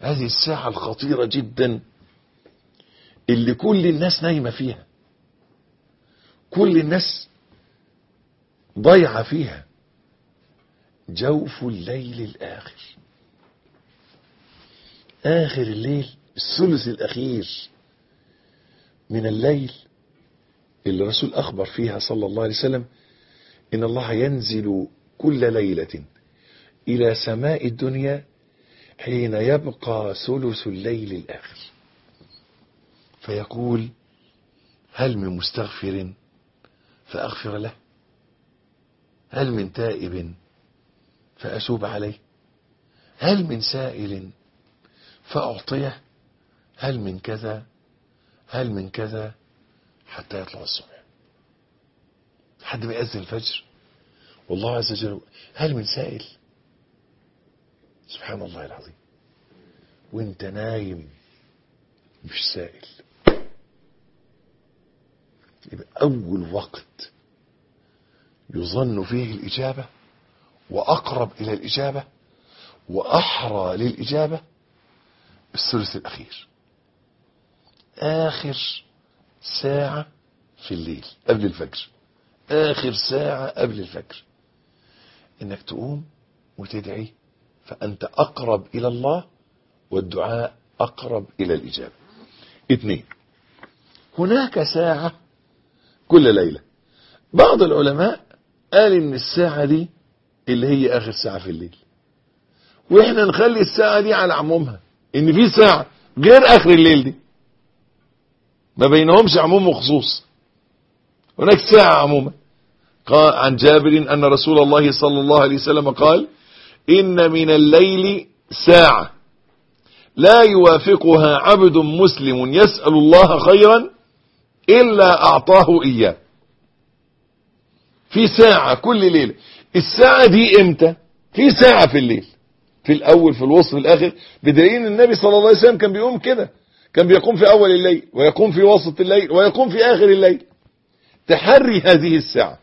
هذه الساعة الخطيرة جدا اللي كل الناس نايمة فيها. كل الناس ضيعة فيها. جوف الليل الآخر. آخر الليل الثلث الأخير من الليل اللي الرسول أخبر فيها صلى الله عليه وسلم إن الله ينزل كل ليلة إلى سماء الدنيا حين يبقى ثلث الليل الآخر. فيقول هل من مستغفر فأغفر له. هل من تائب فأتوب عليه؟ هل من سائل فأعطيه؟ هل من كذا؟ هل من كذا؟ حتى يطلع الصبح حد ما يأذن الفجر؟ والله عز وجل هل من سائل؟ سبحان الله العظيم. وانت نايم مش سائل. يبقى أول وقت يظن فيه الإجابة وأقرب إلى الإجابة وأحرى للإجابة الثلث الأخير. آخر ساعة في الليل قبل الفجر. آخر ساعة قبل الفجر. إنك تقوم وتدعي فأنت أقرب إلى الله والدعاء أقرب إلى الإجابة. اثنين. هناك ساعة كل ليلة. بعض العلماء قال إن الساعة دي اللي هي آخر ساعة في الليل. وإحنا نخلي الساعة دي على عمومها. إن في ساعة غير آخر الليل دي. ما بينهمش عموم وخصوص. هناك ساعة عموما. قال عن جابر أن رسول الله صلى الله عليه وسلم قال إن من الليل ساعة. لا يوافقها عبد مسلم يسأل الله خيرا إلا أعطاه إياه. في ساعة كل ليلة. الساعة دي إمتى؟ في ساعة في الليل. في الأول في الوسط في الآخر. بدليل النبي صلى الله عليه وسلم كان بيقوم كده. كان بيقوم في أول الليل ويقوم في وسط الليل ويقوم في آخر الليل. تحري هذه الساعة.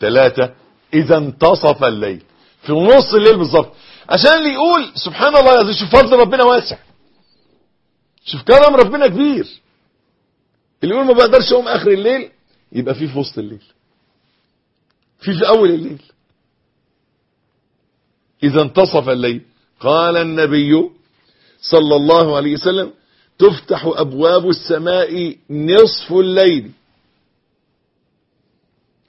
ثلاثة إذا انتصف الليل. في نص الليل بالظبط. عشان اللي يقول سبحان الله العظيم شوف فضل ربنا واسع. شوف كرم ربنا كبير. اللي يقول ما بقدرش أقوم آخر الليل يبقى في في وسط الليل. في في أول الليل. إذا انتصف الليل. قال النبي صلى الله عليه وسلم تفتح أبواب السماء نصف الليل.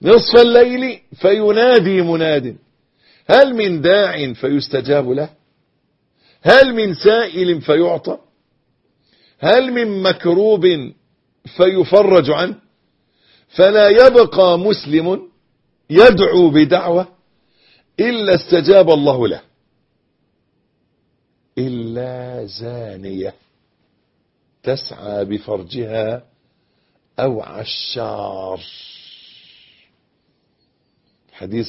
نصف الليل فينادي مناد. هل من داع فيستجاب له؟ هل من سائل فيعطى؟ هل من مكروب فيفرج عنه. فلا يبقى مسلم يدعو بدعوة إلا استجاب الله له. إلا زانية تسعى بفرجها أو عشار. حديث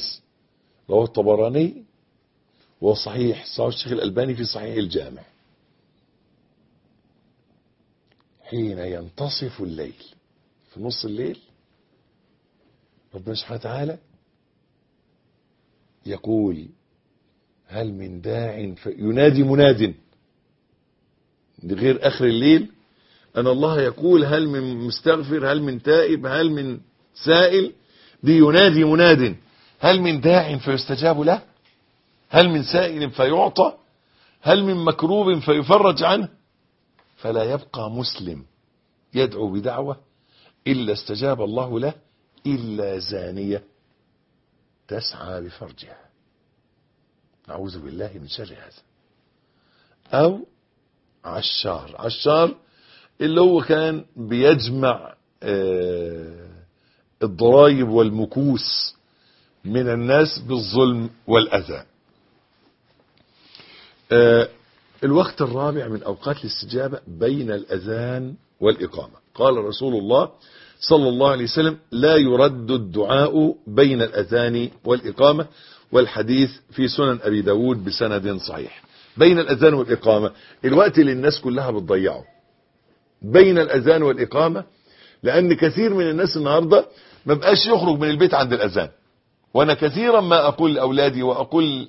رواه الطبراني وصحيح صحيح الشيخ الألباني في صحيح الجامع. حين ينتصف الليل. في نص الليل ربنا سبحانه وتعالى يقول هل من داع ينادي مناد غير آخر الليل؟ أن الله يقول هل من مستغفر هل من تائب هل من سائل؟ دي ينادي مناد. هل من داع فيستجاب له؟ هل من سائل فيعطى؟ هل من مكروب فيفرج عنه؟ فلا يبقى مسلم يدعو بدعوة إلا استجاب الله له إلا زانية تسعى بفرجها. نعوذ بالله من شر هذا. أو عشار. عشار اللي هو كان بيجمع الضرائب والمكوس من الناس بالظلم والأذى. آه الوقت الرابع من أوقات الاستجابة بين الأذان والإقامة. قال رسول الله صلى الله عليه وسلم لا يرد الدعاء بين الأذان والإقامة. والحديث في سنن أبي داود بسند صحيح. بين الأذان والإقامة الوقت اللي الناس كلها بتضيعه. بين الأذان والإقامة لأن كثير من الناس النهاردة ما بقاش يخرج من البيت عند الأذان. وأنا كثيرا ما أقول لأولادي وأقول.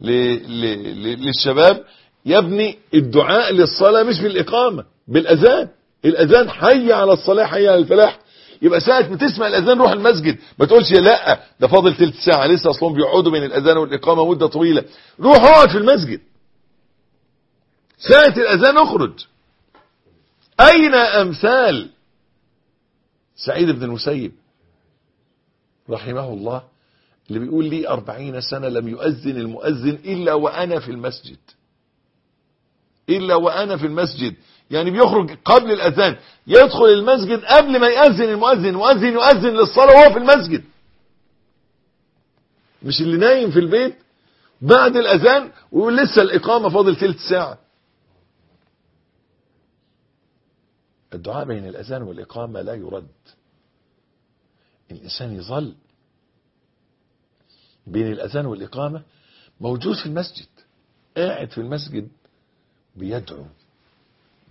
للشباب يا ابني الدعاء للصلاة مش بالإقامة بالأذان. الأذان حي على الصلاة حي على الفلاح. يبقى ساعة ما تسمع الأذان روح المسجد. ما تقولش يا لأ ده فاضل تلت ساعة لسه أصلهم بيقعدوا بين الأذان والإقامة مدة طويلة. روح اقعد في المسجد. ساعة الأذان اخرج. أين أمثال سعيد بن المسيب رحمه الله اللي بيقول لي أربعين سنة لم يؤذن المؤذن إلا وأنا في المسجد؟ إلا وأنا في المسجد. يعني بيخرج قبل الأذان يدخل المسجد قبل ما يأذن المؤذن المؤذن يؤذن للصلاة وهو في المسجد. مش اللي نايم في البيت بعد الأذان ويقول لسه الإقامة فاضل ثلث ساعة. الدعاء بين الأذان والإقامة لا يرد. الإنسان يظل بين الأذان والإقامة موجود في المسجد قاعد في المسجد بيدعو.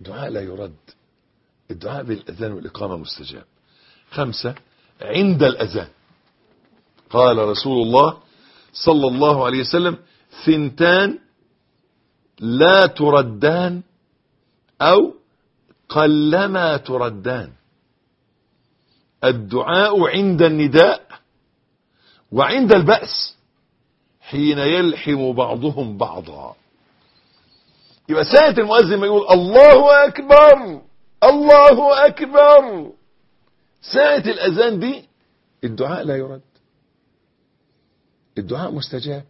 دعاء لا يرد. الدعاء بين الأذان والإقامة مستجاب. خمسة عند الأذان. قال رسول الله صلى الله عليه وسلم ثنتان لا تردان أو قلما تردان. الدعاء عند النداء وعند البأس حين يلحم بعضهم بعضا. يبقى ساعة المؤذن ما يقول الله أكبر الله أكبر. ساعة الأذان دي الدعاء لا يرد. الدعاء مستجاب.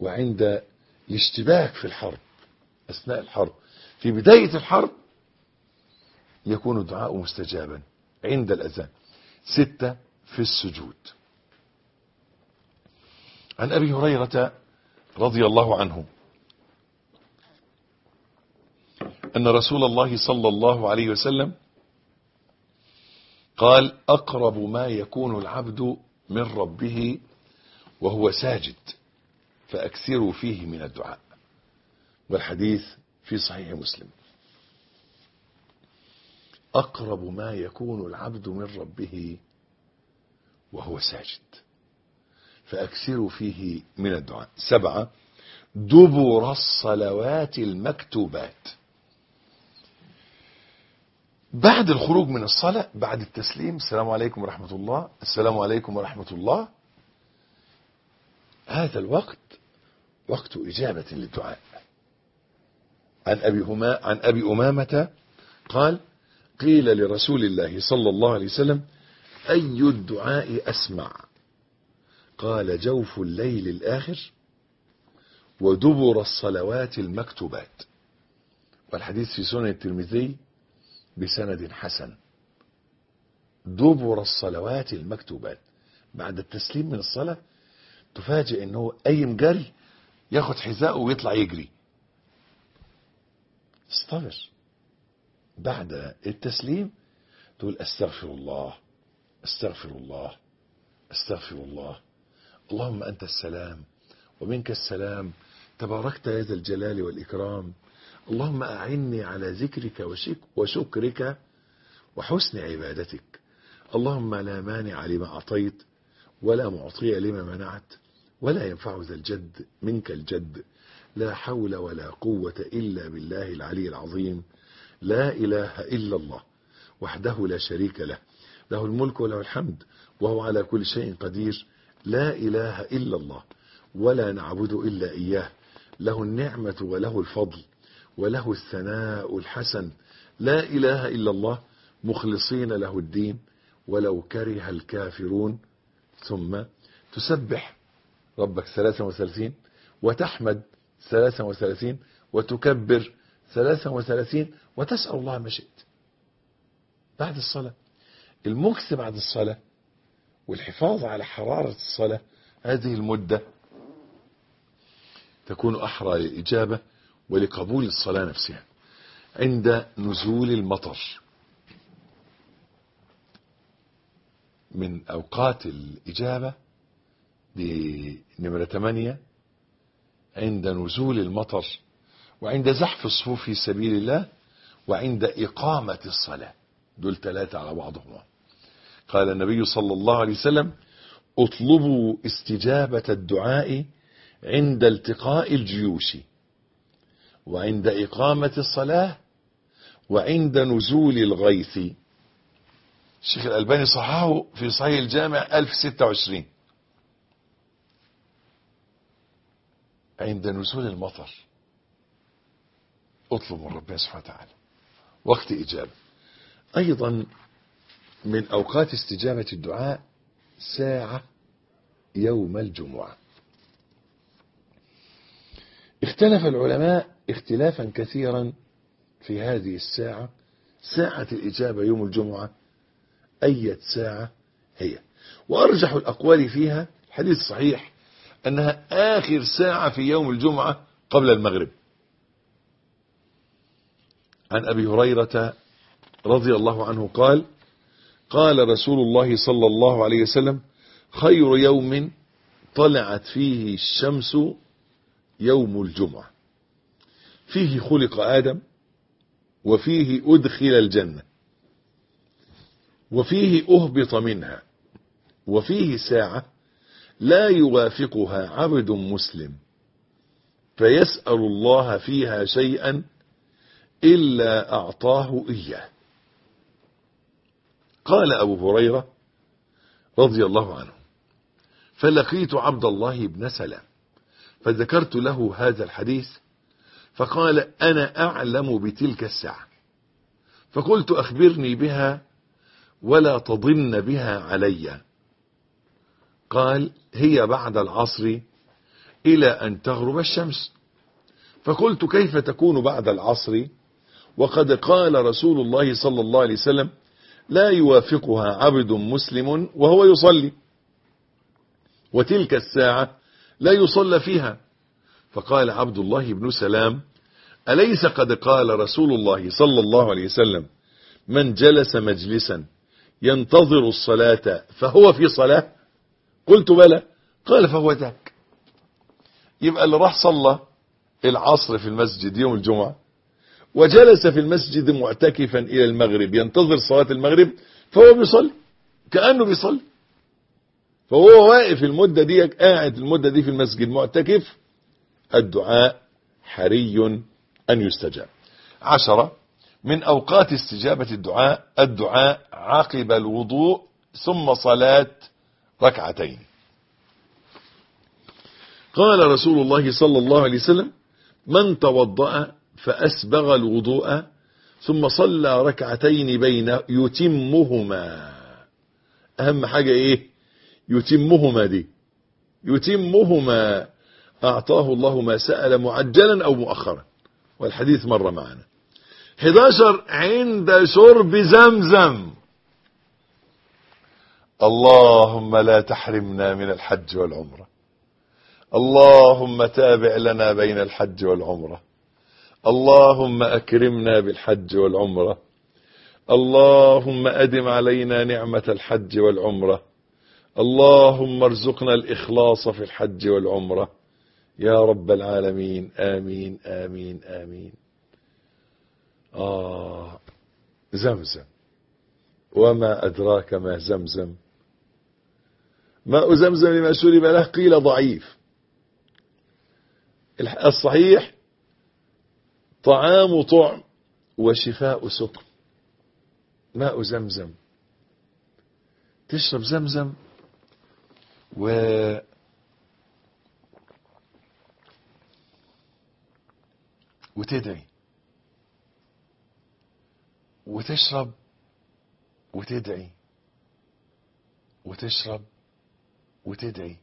وعند الاشتباك في الحرب أثناء الحرب في بداية الحرب يكون الدعاء مستجابا عند الأذان. ستة في السجود. عن أبي هريرة رضي الله عنه أن رسول الله صلى الله عليه وسلم قال أقرب ما يكون العبد من ربه وهو ساجد فأكثروا فيه من الدعاء. والحديث في صحيح مسلم. أقرب ما يكون العبد من ربه وهو ساجد فأكثروا فيه من الدعاء. سبعة دبر الصلوات المكتوبات. بعد الخروج من الصلاة بعد التسليم السلام عليكم ورحمة الله السلام عليكم ورحمة الله. هذا الوقت وقت إجابة للدعاء. عن أبي, هما عن أبي أمامة قال قيل لرسول الله صلى الله عليه وسلم أي الدعاء أسمع؟ قال جوف الليل الآخر ودبر الصلوات المكتوبات. والحديث في سنن الترمذي بسند حسن. دبر الصلوات المكتوبات. بعد التسليم من الصلاة تفاجئ إنه قايم جري ياخد حذاءه ويطلع يجري. استغفر بعد التسليم تقول أستغفر الله أستغفر الله أستغفر الله. اللهم أنت السلام ومنك السلام. تباركت يا ذا الجلال والإكرام. اللهم أعني على ذكرك وشك وشكرك وحسن عبادتك. اللهم لا مانع لما أعطيت ولا معطي لما منعت ولا ينفع ذا الجد منك الجد. لا حول ولا قوة إلا بالله العلي العظيم. لا إله إلا الله وحده لا شريك له. له الملك وله الحمد وهو على كل شيء قدير. لا إله إلا الله ولا نعبد إلا إياه. له النعمة وله الفضل. وله الثناء الحسن. لا إله إلا الله مخلصين له الدين ولو كره الكافرون. ثم تسبح ربك 33 وتحمد 33 وتكبر 33 وتسأل الله ما شئت. بعد الصلاة المكث بعد الصلاة والحفاظ على حرارة الصلاة هذه المدة تكون أحرى للإجابة ولقبول الصلاة نفسها عند نزول المطر. من أوقات الإجابة دي نمرة 8 عند نزول المطر وعند زحف الصفوف في سبيل الله وعند إقامة الصلاة. دول ثلاثة على بعضهم قال النبي صلى الله عليه وسلم اطلبوا استجابة الدعاء عند التقاء الجيوش. وعند إقامة الصلاة وعند نزول الغيث. الشيخ الألباني صححه في صحيح الجامع 1026 عند نزول المطر. اطلب من ربنا سبحانه وتعالى. وقت إجابة. أيضا من أوقات استجابة الدعاء ساعة يوم الجمعة. اختلف العلماء اختلافا كثيرا في هذه الساعة ساعة الإجابة يوم الجمعة أية ساعة هي. وأرجح الأقوال فيها حديث صحيح أنها آخر ساعة في يوم الجمعة قبل المغرب. عن أبي هريرة رضي الله عنه قال قال رسول الله صلى الله عليه وسلم خير يوم طلعت فيه الشمس يوم الجمعة. فيه خلق آدم وفيه أدخل الجنة وفيه أهبط منها وفيه ساعة لا يوافقها عبد مسلم فيسأل الله فيها شيئا إلا أعطاه إياه. قال أبو هريرة رضي الله عنه فلقيت عبد الله بن سلام فذكرت له هذا الحديث فقال أنا أعلم بتلك الساعة. فقلت أخبرني بها ولا تضن بها علي. قال هي بعد العصر إلى أن تغرب الشمس. فقلت كيف تكون بعد العصر؟ وقد قال رسول الله صلى الله عليه وسلم لا يوافقها عبد مسلم وهو يصلي. وتلك الساعة لا يصلى فيها. فقال عبد الله بن سلام أليس قد قال رسول الله صلى الله عليه وسلم من جلس مجلسا ينتظر الصلاة فهو في صلاة؟ قلت بلى. قال فهو ذاك. يبقى اللي راح صلى العصر في المسجد يوم الجمعة وجلس في المسجد معتكفا إلى المغرب ينتظر صلاة المغرب فهو بيصلي كأنه بيصلي. فهو واقف المدة دي قاعد المدة دي في المسجد معتكف الدعاء حري أن يستجاب. عشرة من أوقات استجابة الدعاء الدعاء عقب الوضوء ثم صلاة ركعتين. قال رسول الله صلى الله عليه وسلم من توضأ فأسبغ الوضوء ثم صلى ركعتين بين يتمهما. أهم حاجة إيه؟ يتمهما دي. يتمهما. أعطاه الله ما سأل معجلا أو مؤخرا. والحديث مر معنا. 11 عند شرب زمزم. اللهم لا تحرمنا من الحج والعمرة. اللهم تابع لنا بين الحج والعمرة. اللهم أكرمنا بالحج والعمرة. اللهم أدم علينا نعمة الحج والعمرة. اللهم ارزقنا الإخلاص في الحج والعمرة. يا رب العالمين آمين آمين آمين. آه زمزم. وما أدراك ما زمزم؟ ماء زمزم لما شرب له قيل ضعيف. الصحيح طعام طعم وشفاء سقم ماء زمزم؟ تشرب زمزم و وتدعي. وتشرب وتدعي. وتشرب وتدعي.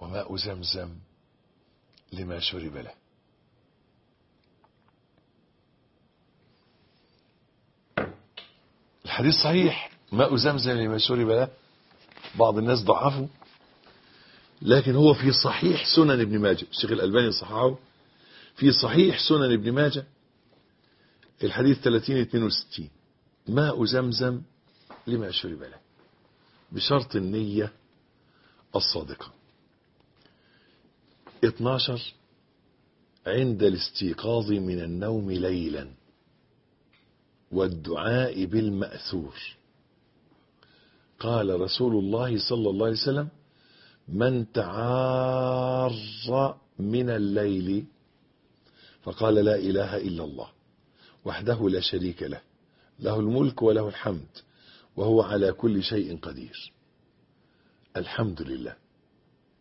وماء زمزم لما شرب له. الحديث صحيح. ماء زمزم لما شرب له. بعض الناس ضعفه لكن هو في صحيح سنن ابن ماجه. الشيخ الألباني صححه. في صحيح سنن ابن ماجه الحديث 30 62 ماء زمزم لما شرب له بشرط النية الصادقة. 12 عند الاستيقاظ من النوم ليلا والدعاء بالمأثور. قال رسول الله صلى الله عليه وسلم من تعار من الليل فقال لا إله إلا الله وحده لا شريك له له الملك وله الحمد وهو على كل شيء قدير. الحمد لله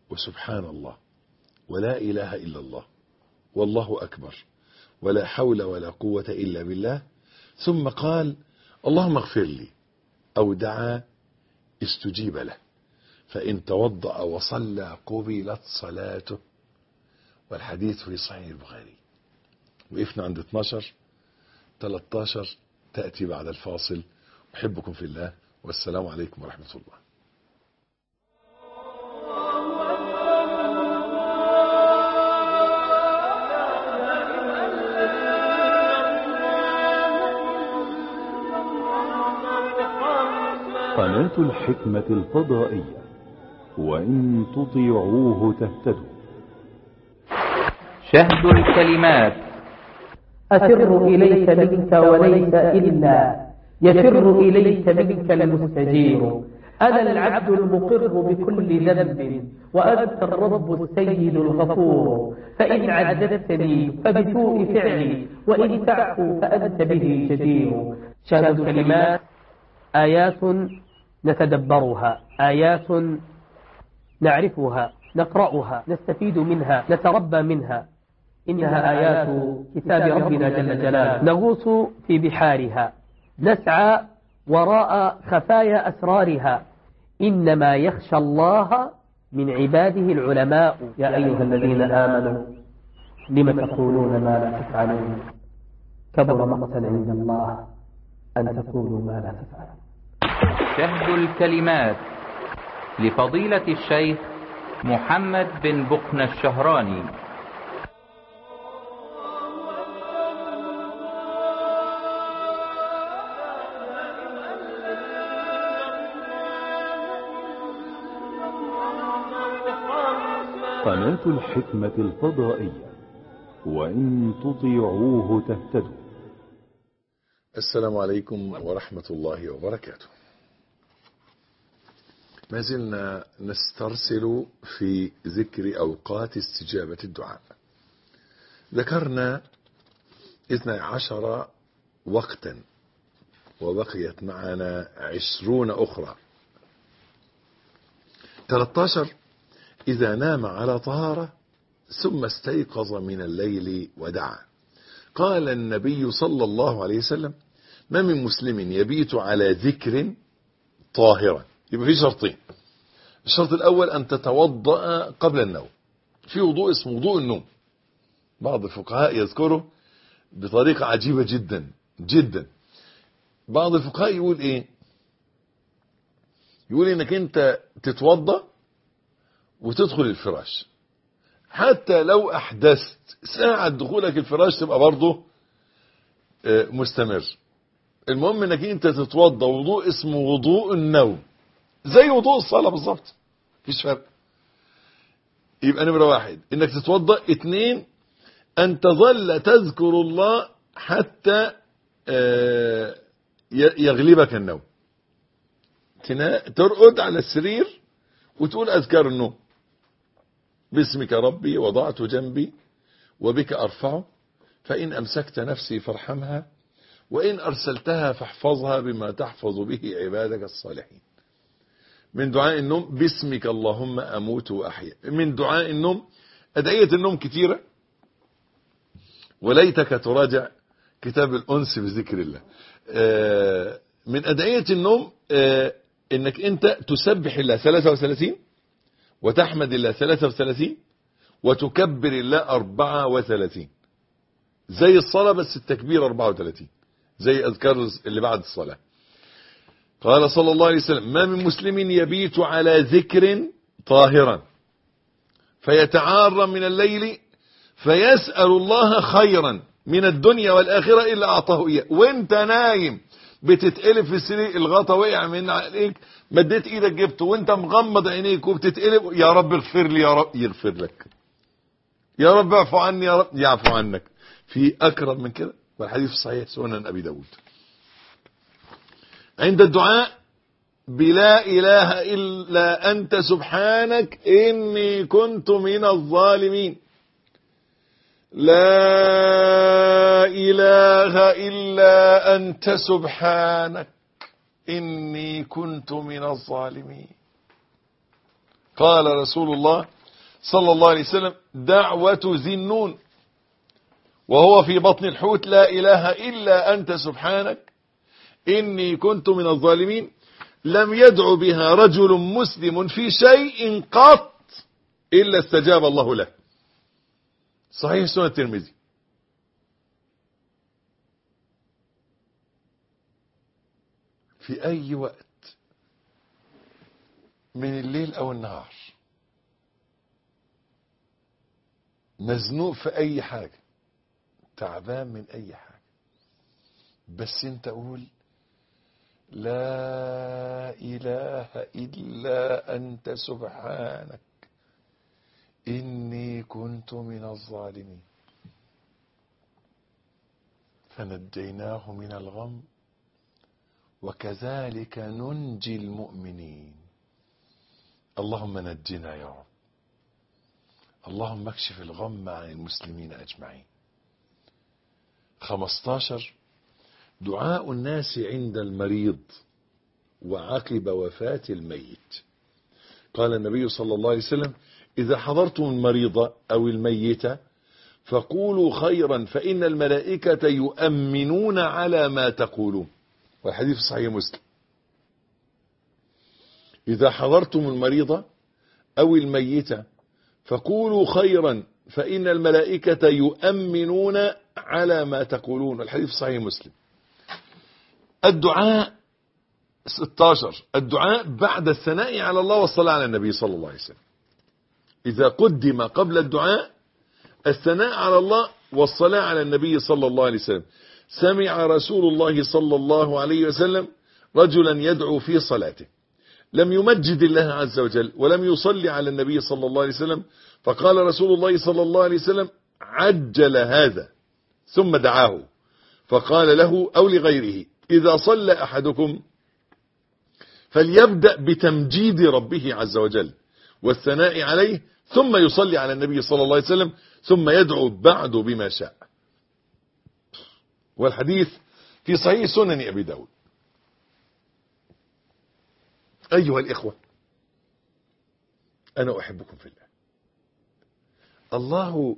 وسبحان الله ولا إله إلا الله والله أكبر ولا حول ولا قوة إلا بالله. ثم قال اللهم اغفر لي أو دعا استجيب له فإن توضأ وصلى قبلت صلاته. والحديث في صحيح البخاري. وقفنا عند 12 13 تأتي بعد الفاصل. أحبكم في الله والسلام عليكم ورحمة الله. قناة الحكمة الفضائية. وإن تطيعوه تهتدوا. شهد الكلمات. أفر إليك منك وليس إلا. يفر إليك منك المستجير. أنا العبد المقر بكل ذنب. وأنت الرب السيد الغفور. فإن عذبتني فبسوء فعلي. وإن تعفو فأنت به جدير شهد الكلمات. آيات نتدبرها. آيات نعرفها نقرأها نستفيد منها نتربى منها. إنها آيات كتاب ربنا جل جلاله. نغوص في بحارها. نسعى وراء خفايا أسرارها. إنما يخشى الله من عباده العلماء. يا أيها الذين آمنوا لم تقولون ما لا تفعلون؟ كبر مقتا عند الله أن تقولوا ما لا تفعلون. شهد الكلمات لفضيلة الشيخ محمد بن بقن الشهراني. قناة الحكمة الفضائية. وإن تطيعوه تهتدوا. السلام عليكم ورحمة الله وبركاته. ما زلنا نسترسل في ذكر أوقات استجابة الدعاء. ذكرنا اثنى عشر وقتا وبقيت معنا عشرون أخرى. 13 إذا نام على طهارة ثم استيقظ من الليل ودعا. قال النبي صلى الله عليه وسلم ما من مسلم يبيت على ذكر طاهرا. يبقى في شرطين. الشرط الأول أن تتوضأ قبل النوم. في وضوء اسمه وضوء النوم. بعض الفقهاء يذكره بطريقة عجيبة جدا جدا. بعض الفقهاء يقول إيه؟ يقول إنك أنت تتوضأ وتدخل الفراش. حتى لو أحدثت ساعة دخولك الفراش تبقى برضه مستمر. المهم إنك أنت تتوضأ وضوء اسمه وضوء النوم. زي وضوء الصلاة بالظبط. مفيش فرق. يبقى نمرة واحد. إنك تتوضأ. اتنين أن تظل تذكر الله حتى يغلبك النوم. ترقد على السرير وتقول أذكار النوم. باسمك ربي وضعت جنبي وبك أرفعه فإن أمسكت نفسي فارحمها وإن أرسلتها فاحفظها بما تحفظ به عبادك الصالحين. من دعاء النوم باسمك اللهم أموت وأحيا. من دعاء النوم أدعية النوم كتيرة وليتك تراجع كتاب الأنس بذكر الله. من أدعية النوم إنك أنت تسبح الله. 33 وتحمد الله 33 وتكبر الله 34 زي الصلاة بس التكبير 34 زي أذكار اللي بعد الصلاة. قال صلى الله عليه وسلم ما من مسلم يبيت على ذكر طاهرا فيتعارى من الليل فيسأل الله خيرا من الدنيا والآخرة إلا أعطاه إياه. وانت نايم بتتقلب في السرير الغطا وقع من عليك مديت إيدك جبته وانت مغمض عينيك وبتتقلب يا رب اغفر لي يا رب يغفر لك. يا رب اعفو عني يا رب يعفو عنك. في أكرم من كده؟ والحديث صحيح سنن أبي داود. عند الدعاء بلا إله إلا أنت سبحانك إني كنت من الظالمين. لا إله إلا أنت سبحانك. إني كنت من الظالمين. قال رسول الله صلى الله عليه وسلم دعوة النون وهو في بطن الحوت لا إله إلا أنت سبحانك. إني كنت من الظالمين. لم يدع بها رجل مسلم في شيء قط إلا استجاب الله له. صحيح سنة الترمذي. في أي وقت من الليل أو النهار مزنوق في أي حاجة تعبان من أي حاجة بس أنت قول لا إله إلا أنت سبحانك. إني كنت من الظالمين. فنجيناه من الغم وكذلك ننجي المؤمنين. اللهم نجنا يا رب. اللهم اكشف الغم عن المسلمين أجمعين. 15 دعاء الناس عند المريض وعقب وفاة الميت. قال النبي صلى الله عليه وسلم إذا حضرتم المريض أو الميت فقولوا خيرا فإن الملائكة يؤمنون على ما تقولون. والحديث صحيح مسلم. إذا حضرتم المريض أو الميت فقولوا خيرا فإن الملائكة يؤمنون على ما تقولون. الحديث صحيح مسلم. الدعاء 16 الدعاء بعد الثناء على الله والصلاة على النبي صلى الله عليه وسلم. إذا قدم قبل الدعاء الثناء على الله والصلاة على النبي صلى الله عليه وسلم. سمع رسول الله صلى الله عليه وسلم رجلا يدعو في صلاته. لم يمجد الله عز وجل ولم يصلي على النبي صلى الله عليه وسلم فقال رسول الله صلى الله عليه وسلم عجل هذا ثم دعاه. فقال له أو لغيره إذا صلى أحدكم فليبدأ بتمجيد ربه عز وجل والثناء عليه ثم يصلي على النبي صلى الله عليه وسلم ثم يدعو بعد بما شاء. والحديث في صحيح سنن أبي داود. أيها الإخوة أنا أحبكم في الله. الله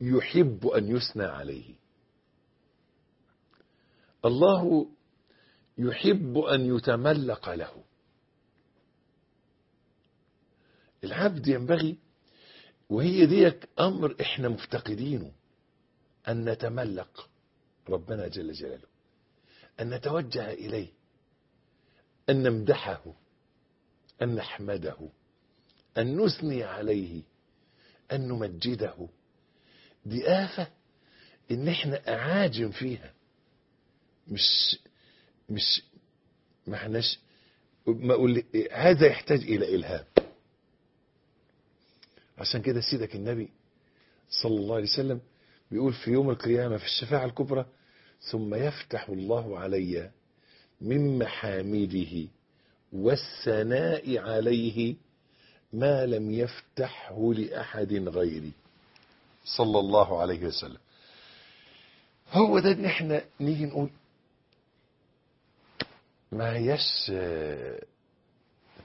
يحب أن يثنى عليه. الله يحب أن يتملق له. العبد ينبغي وهي ديك أمر إحنا مفتقدينه أن نتملق ربنا جل جلاله أن نتوجه إليه أن نمدحه أن نحمده أن نثني عليه أن نمجده. دي آفة إن إحنا أعاجم فيها. مش مش ما إحناش ما أقول هذا يحتاج إلى إلهام. عشان كده سيدك النبي صلى الله عليه وسلم بيقول في يوم القيامة في الشفاعة الكبرى ثم يفتح الله علي من محامده والثناء عليه ما لم يفتحه لأحد غيري. صلى الله عليه وسلم. هو ده ان إحنا نيجي نقول. ما هياش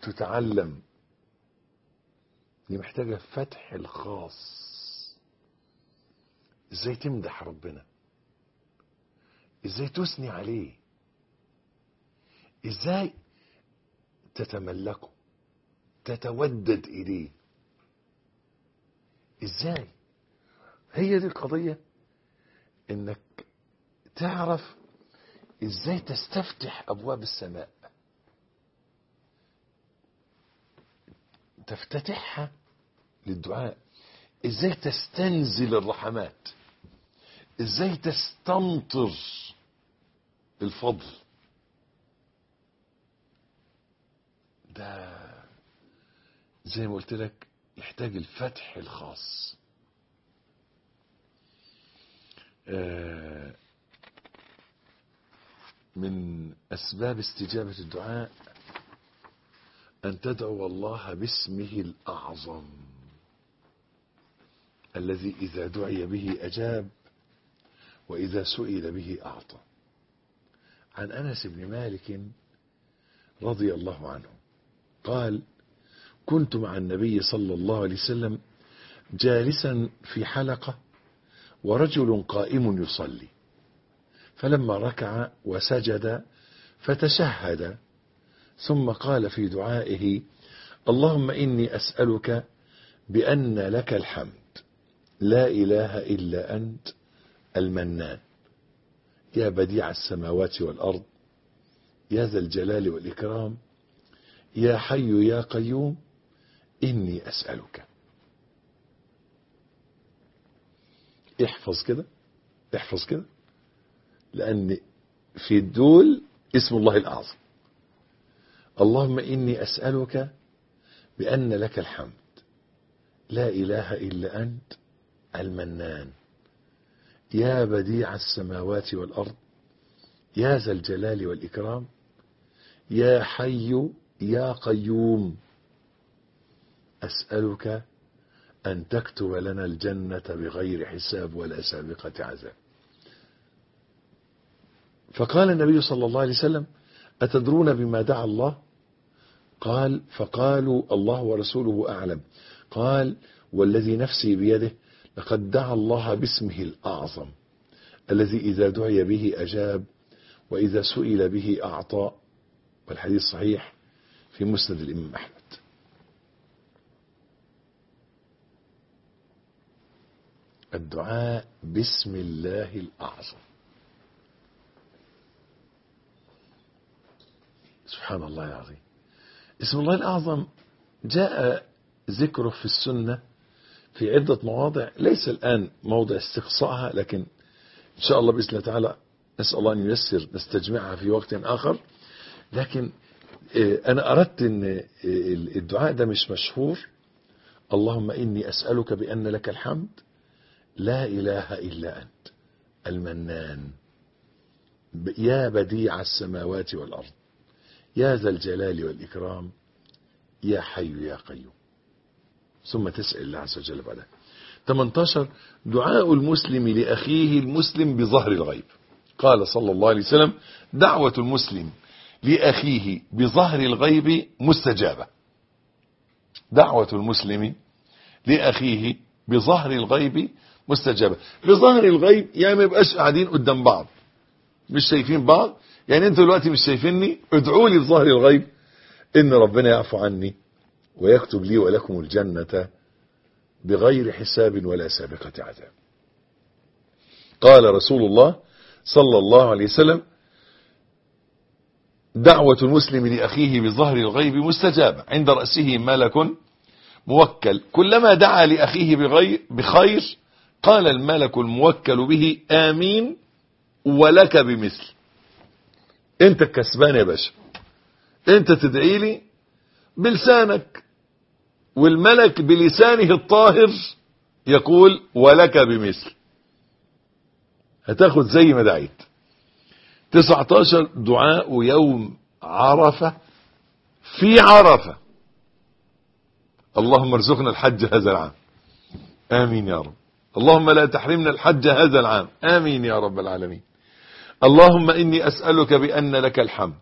تتعلم دي محتاجة فتح الخاص. إزاي تمدح ربنا؟ إزاي تثني عليه؟ إزاي تتملكه؟ تتودد إليه؟ إزاي؟ هي دي القضية إنك تعرف إزاي تستفتح أبواب السماء. تفتتحها للدعاء. إزاي تستنزل الرحمات؟ إزاي تستمطر الفضل؟ ده زي ما قلت لك يحتاج الفتح الخاص. آه من أسباب استجابة الدعاء أن تدعو الله باسمه الأعظم. الذي إذا دعي به أجاب وإذا سئل به أعطى. عن أنس بن مالك رضي الله عنه قال كنت مع النبي صلى الله عليه وسلم جالسا في حلقة ورجل قائم يصلي فلما ركع وسجد فتشهد ثم قال في دعائه اللهم إني أسألك بأن لك الحمد. لا إله إلا أنت المنان. يا بديع السماوات والأرض يا ذا الجلال والإكرام يا حي يا قيوم إني أسألك. احفظ كده احفظ كده لأن في الدول اسم الله الأعظم. اللهم إني أسألك بأن لك الحمد. لا إله إلا أنت المنان. يا بديع السماوات والأرض يا ذا الجلال والإكرام يا حي يا قيوم أسألك أن تكتب لنا الجنة بغير حساب ولا سابقة عذاب. فقال النبي صلى الله عليه وسلم أتدرون بما دعا الله؟ قال فقالوا الله ورسوله أعلم. قال والذي نفسي بيده لقد دعا الله باسمه الأعظم الذي إذا دعي به أجاب وإذا سئل به أعطى والحديث صحيح في مسند الإمام أحمد. الدعاء باسم الله الأعظم. سبحان الله العظيم. اسم الله الأعظم جاء ذكره في السنة في عدة مواضع. ليس الآن موضع استقصائها لكن إن شاء الله بإذن الله تعالى نسأل الله أن ييسر نستجمعها في وقت آخر. لكن أنا أردت أن الدعاء ده مش مشهور. اللهم إني أسألك بأن لك الحمد. لا إله إلا أنت المنان. يا بديع السماوات والأرض يا ذا الجلال والإكرام يا حي يا قيوم. ثم تسأل الله عز وجل بعدها. 18 دعاء المسلم لأخيه المسلم بظهر الغيب. قال صلى الله عليه وسلم دعوة المسلم لأخيه بظهر الغيب مستجابة. دعوة المسلم لأخيه بظهر الغيب مستجابة. بظهر الغيب يعني ما يبقاش قاعدين قدام بعض. مش شايفين بعض؟ يعني أنتوا دلوقتي مش شايفيني؟ ادعوا لي بظهر الغيب. إن ربنا يعفو عني. ويكتب لي ولكم الجنة بغير حساب ولا سابقة عذاب. قال رسول الله صلى الله عليه وسلم دعوة المسلم لأخيه بظهر الغيب مستجابة. عند رأسه ملك موكل. كلما دعا لأخيه بخير قال الملك الموكل به آمين ولك بمثل. أنت الكسبان يا باشا. أنت تدعي لي بلسانك والملك بلسانه الطاهر يقول ولك بمثل. هتاخد زي ما دعيت. 19 دعاء يوم عرفة. في عرفة. اللهم ارزقنا الحج هذا العام. آمين يا رب. اللهم لا تحرمنا الحج هذا العام. آمين يا رب العالمين. اللهم إني أسألك بأن لك الحمد.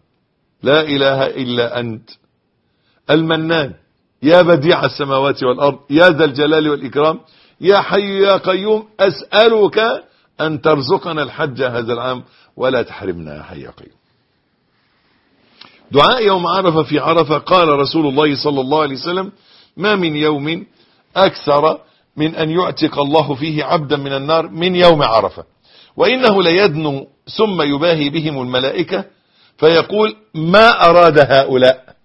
لا إله إلا أنت. المنان. يا بديع السماوات والأرض يا ذا الجلال والإكرام يا حي يا قيوم أسألك أن ترزقنا الحج هذا العام ولا تحرمنا يا حي يا قيوم. دعاء يوم عرفة في عرفة قال رسول الله صلى الله عليه وسلم ما من يوم أكثر من أن يعتق الله فيه عبدا من النار من يوم عرفة وإنه ليدنو ثم يباهي بهم الملائكة فيقول ما أراد هؤلاء؟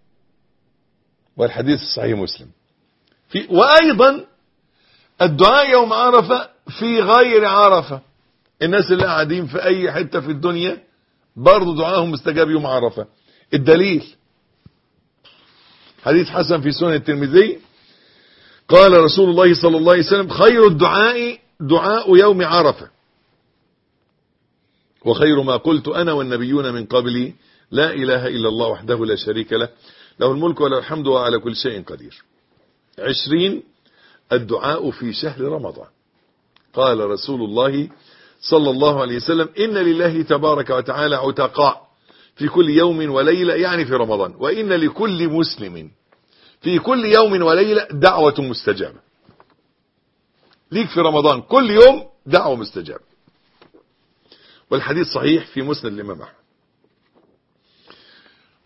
والحديث صحيح مسلم. في وأيضا الدعاء يوم عرفة في غير عرفة. الناس اللي قاعدين في أي حتة في الدنيا برضو دعاهم مستجاب يوم عرفة. الدليل. حديث حسن في سنن الترمذي. قال رسول الله صلى الله عليه وسلم خير الدعاء دعاء يوم عرفة. وخير ما قلت أنا والنبيون من قبلي لا إله إلا الله وحده لا شريك له. له الملك وله الحمد وعلى كل شيء قدير. عشرين الدعاء في شهر رمضان. قال رسول الله صلى الله عليه وسلم إن لله تبارك وتعالى عتقاء في كل يوم وليلة يعني في رمضان. وإن لكل مسلم في كل يوم وليلة دعوة مستجابة. ليك في رمضان كل يوم دعوة مستجابة. والحديث صحيح في مسند الإمام أحمد.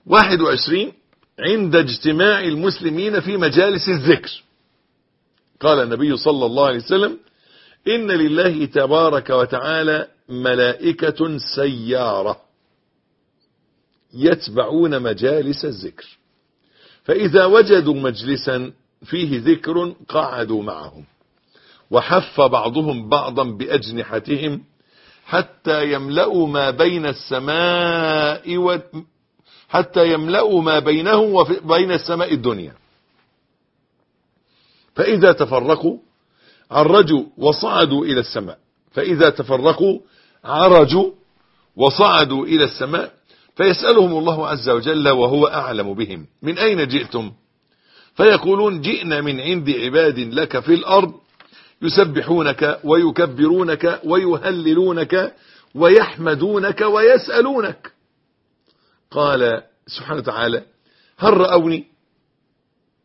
21 عند اجتماع المسلمين في مجالس الذكر قال النبي صلى الله عليه وسلم إن لله تبارك وتعالى ملائكة سيارة يتبعون مجالس الذكر فإذا وجدوا مجلسا فيه ذكر قعدوا معهم وحف بعضهم بعضا بأجنحتهم حتى يملأوا ما بين السماء. حتى يملأوا ما بينهم وبين السماء الدنيا. فإذا تفرقوا عرجوا وصعدوا إلى السماء. فإذا تفرقوا عرجوا وصعدوا إلى السماء. فيسألهم الله عز وجل وهو أعلم بهم. من أين جئتم؟ فيقولون جئنا من عند عباد لك في الأرض يسبحونك ويكبرونك ويهللونك ويحمدونك ويسألونك. قال سبحانه وتعالى هل رأوني؟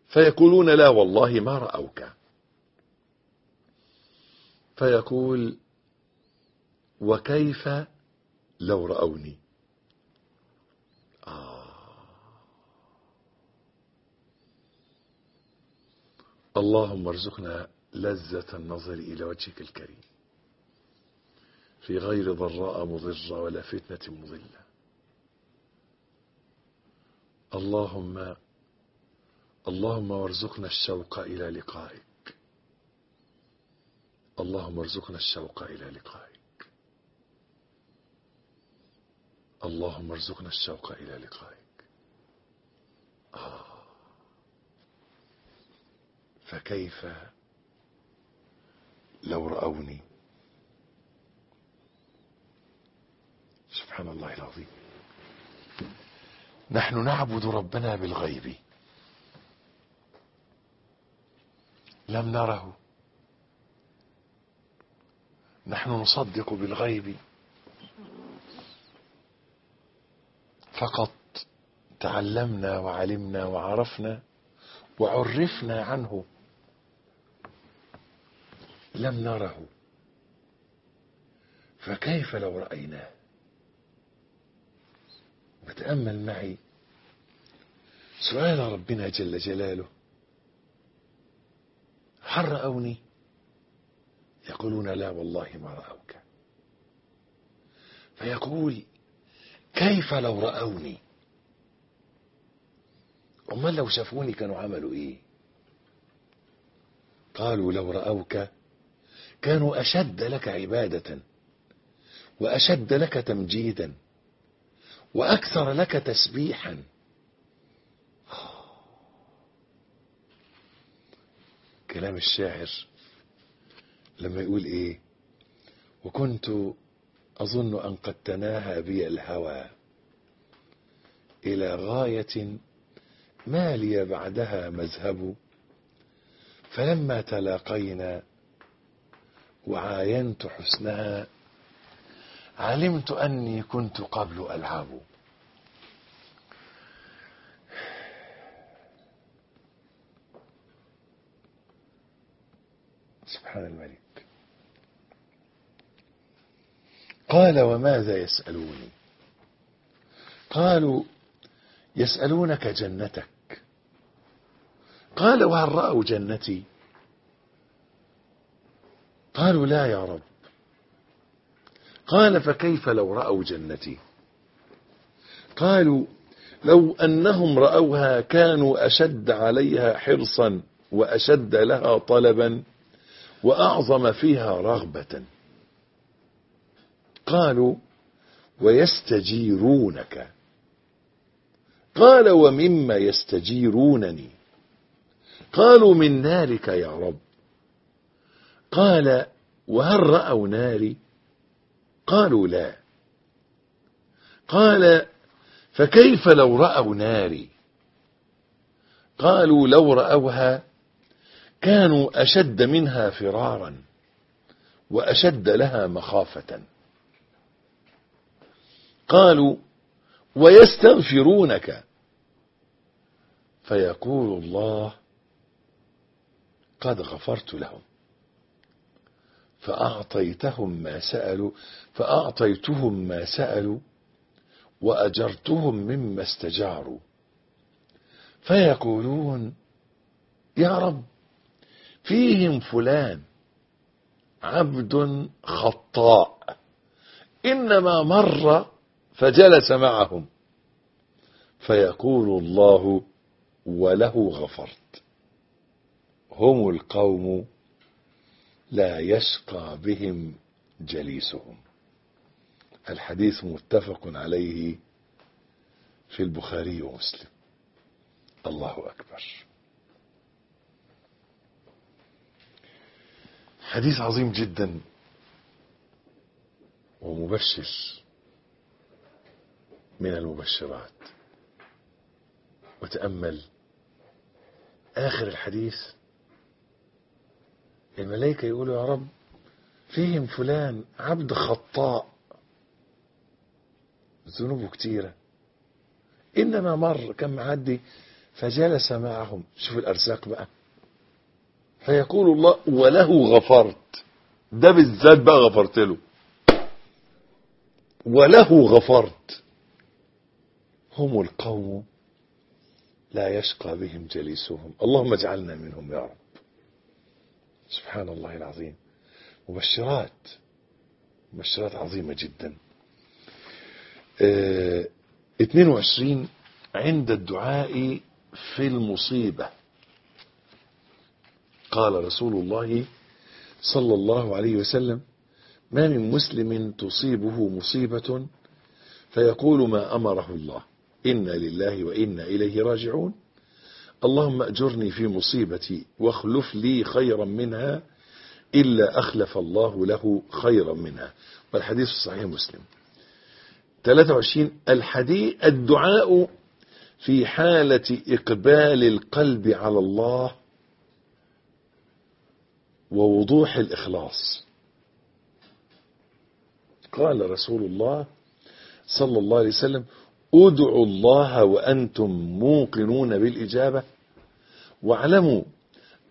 فيقولون لا والله ما رأوك. فيقول وكيف لو رأوني؟ آه. اللهم ارزقنا لذة النظر إلى وجهك الكريم. في غير ضراء مضرة ولا فتنة مضلة. اللهم اللهم وارزقنا الشوق إلى لقائك. اللهم ارزقنا الشوق إلى لقائك. اللهم ارزقنا الشوق إلى لقائك. آه. فكيف لو رأوني؟ سبحان الله العظيم. نحن نعبد ربنا بالغيب. لم نره. نحن نصدق بالغيب. فقط تعلمنا وعلمنا وعرفنا وعرفنا عنه. لم نره. فكيف لو رأيناه؟ وتأمل معي. سؤال ربنا جل جلاله. هل رأوني؟ يقولون لا والله ما رأوك. فيقول كيف لو رأوني؟ أمال لو شافوني كانوا عملوا إيه؟ قالوا لو رأوك كانوا أشد لك عبادة وأشد لك تمجيدا. وأكثر لك تسبيحا. كلام الشاعر لما يقول إيه؟ وكنت أظن أن قد تناهى بي الهوى إلى غاية ما لي بعدها مذهب. فلما تلاقينا وعاينت حسنها علمت أني كنت قبل العب سبحان الملك. قال وماذا يسألوني؟ قالوا يسألونك جنتك. قال وهل رأوا جنتي؟ قالوا لا يا رب. قال فكيف لو رأوا جنتي? قالوا لو أنهم رأوها كانوا أشد عليها حرصا وأشد لها طلبا وأعظم فيها رغبة. قالوا ويستجيرونك. قال ومما يستجيرونني. قالوا من نارك يا رب. قال وهل رأوا ناري؟ قالوا لا. قال فكيف لو رأوا ناري؟ قالوا لو رأوها كانوا أشد منها فرارا وأشد لها مخافة. قالوا ويستغفرونك. فيقول الله قد غفرت لهم. فأعطيتهم ما سألوا فأعطيتهم ما سألوا وأجرتهم مما استجاروا. فيقولون يا رب فيهم فلان عبد خطاء إنما مر فجلس معهم. فيقول الله وله غفرت. هم القوم لا يشقى بهم جليسهم. الحديث متفق عليه في البخاري ومسلم. الله أكبر. حديث عظيم جدا ومبشر من المبشرات. وتأمل آخر الحديث الملائكة يقولوا يا رب فيهم فلان عبد خطاء. ذنوبه كتيرة. إنما مر كان معدي فجلس معهم. شوف الأرزاق بقى. فيقول الله وله غفرت. ده بالذات بقى غفرت له. وله غفرت. هم القوم لا يشقى بهم جليسهم. اللهم اجعلنا منهم يا رب. سبحان الله العظيم. مبشرات. مبشرات عظيمة جدا. آه 22 عند الدعاء في المصيبة. قال رسول الله صلى الله عليه وسلم ما من مسلم تصيبه مصيبة فيقول ما أمره الله. إنا لله وإنا إليه راجعون. اللهم أجرني في مصيبتي واخلف لي خيرا منها إلا أخلف الله له خيرا منها. والحديث صحيح مسلم. 23 الحديث الدعاء في حالة إقبال القلب على الله ووضوح الإخلاص. قال رسول الله صلى الله عليه وسلم ادعوا الله وأنتم موقنون بالإجابة واعلموا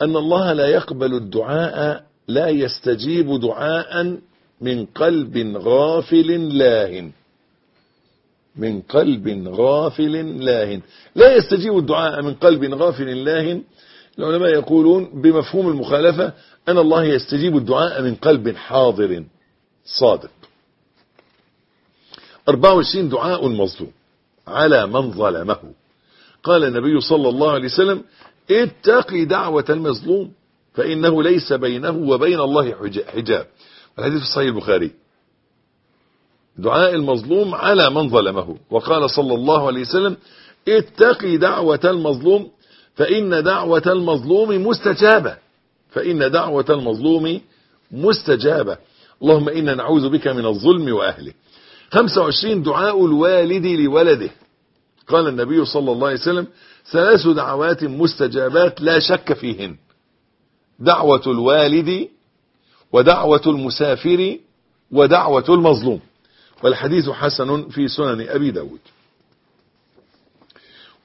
أن الله لا يقبل الدعاء لا يستجيب دعاء من قلب غافل لاهٍ. من قلب غافل لاهن لا يستجيب الدعاء من قلب غافل لاهن العلماء يقولون بمفهوم المخالفة أن الله يستجيب الدعاء من قلب حاضر صادق. 24 دعاء مظلوم على من ظلمه. قال النبي صلى الله عليه وسلم اتقي دعوة المظلوم فإنه ليس بينه وبين الله حجاب. الحديث في صحيح البخاري. دعاء المظلوم على من ظلمه. وقال صلى الله عليه وسلم اتقي دعوة المظلوم فإن دعوة المظلوم مستجابة. فإن دعوة المظلوم مستجابة. اللهم إنا نعوذ بك من الظلم وأهله. 25 دعاء الوالد لولده. قال النبي صلى الله عليه وسلم ثلاث دعوات مستجابات لا شك فيهن. دعوة الوالد ودعوة المسافر ودعوة المظلوم. والحديث حسن في سنن أبي داود.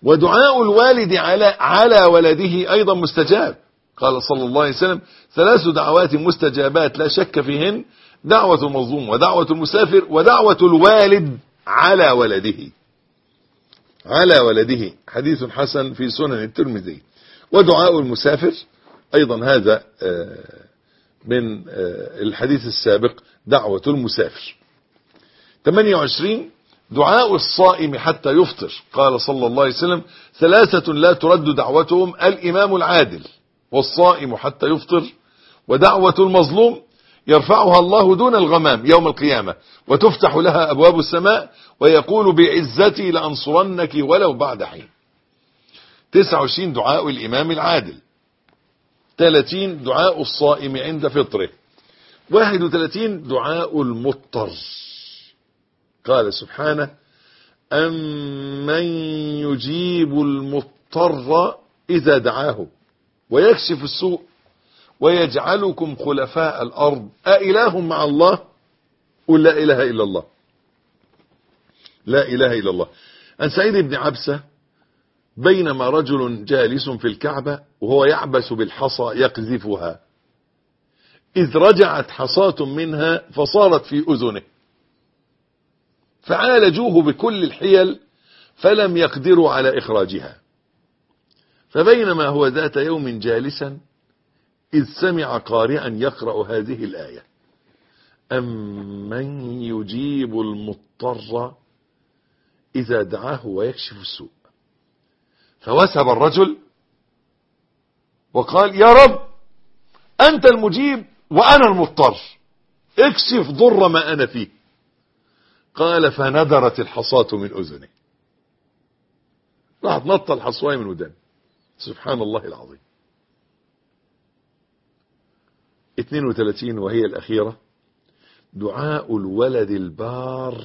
ودعاء الوالد على على ولده أيضا مستجاب. قال صلى الله عليه وسلم ثلاث دعوات مستجابات لا شك فيهن. دعوة المظلوم ودعوة المسافر ودعوة الوالد على ولده. على ولده. حديث حسن في سنن الترمذي. ودعاء المسافر أيضا هذا من الحديث السابق دعوة المسافر. 28 دعاء الصائم حتى يفطر. قال صلى الله عليه وسلم ثلاثة لا ترد دعوتهم الإمام العادل والصائم حتى يفطر. ودعوة المظلوم يرفعها الله دون الغمام يوم القيامة وتفتح لها أبواب السماء ويقول بعزتي لأنصرنك ولو بعد حين. 29 دعاء الإمام العادل. 30 دعاء الصائم عند فطره. 31 دعاء المضطر. قال سبحانه أمن يجيب المضطر إذا دعاه ويكشف السوء ويجعلكم خلفاء الأرض. أإله مع الله قل لا إله إلا الله. لا إله إلا الله. عن سعيد بن عبسة بينما رجل جالس في الكعبة وهو يعبس بالحصى يقذفها. إذ رجعت حصاة منها فصارت في أذنه. فعالجوه بكل الحيل فلم يقدروا على إخراجها. فبينما هو ذات يوم جالسا إذ سمع قارئا يقرأ هذه الآية. أمن يجيب المضطر إذا دعاه ويكشف السوء. فوسب الرجل وقال يا رب أنت المجيب وأنا المضطر. اكشف ضر ما أنا فيه. قال فندرت الحصاة من أذنه راحت نط الحصواية من ودانه سبحان الله العظيم. 32 وهي الأخيرة. دعاء الولد البار.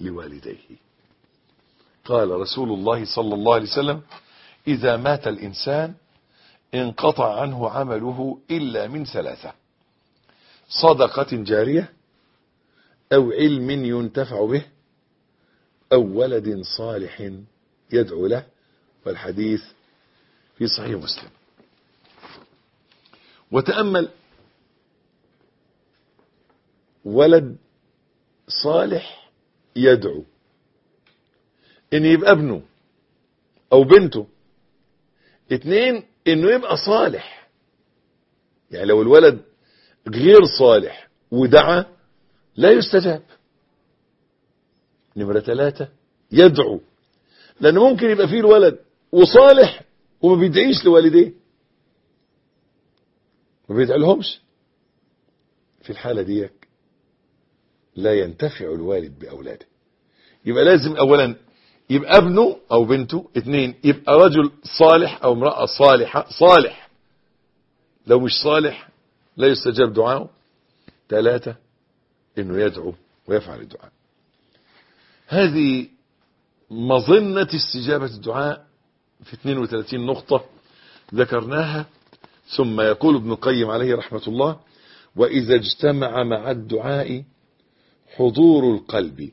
لوالديه. قال رسول الله صلى الله عليه وسلم إذا مات الإنسان انقطع عنه عمله إلا من ثلاثة صدقة جارية أو علم ينتفع به أو ولد صالح يدعو له. والحديث في صحيح مسلم. وتأمل ولد صالح يدعو. ان يبقى ابنه أو بنته. اتنين إنه يبقى صالح. يعني لو الولد غير صالح ودعا لا يستجاب. نمرة ثلاثة يدعو. لأن ممكن يبقى فيه الولد وصالح وما بيدعيش لوالديه. ما بيدعلهمش. في الحالة ديك لا ينتفع الوالد بأولاده. يبقى لازم أولا يبقى ابنه أو بنته اثنين يبقى رجل صالح أو امرأة صالحة صالح. لو مش صالح لا يستجاب دعاءه ثلاثة إنه يدعو ويفعل الدعاء. هذه مظنة استجابة الدعاء في 32 نقطة ذكرناها ثم يقول ابن القيم عليه رحمة الله وإذا اجتمع مع الدعاء حضور القلب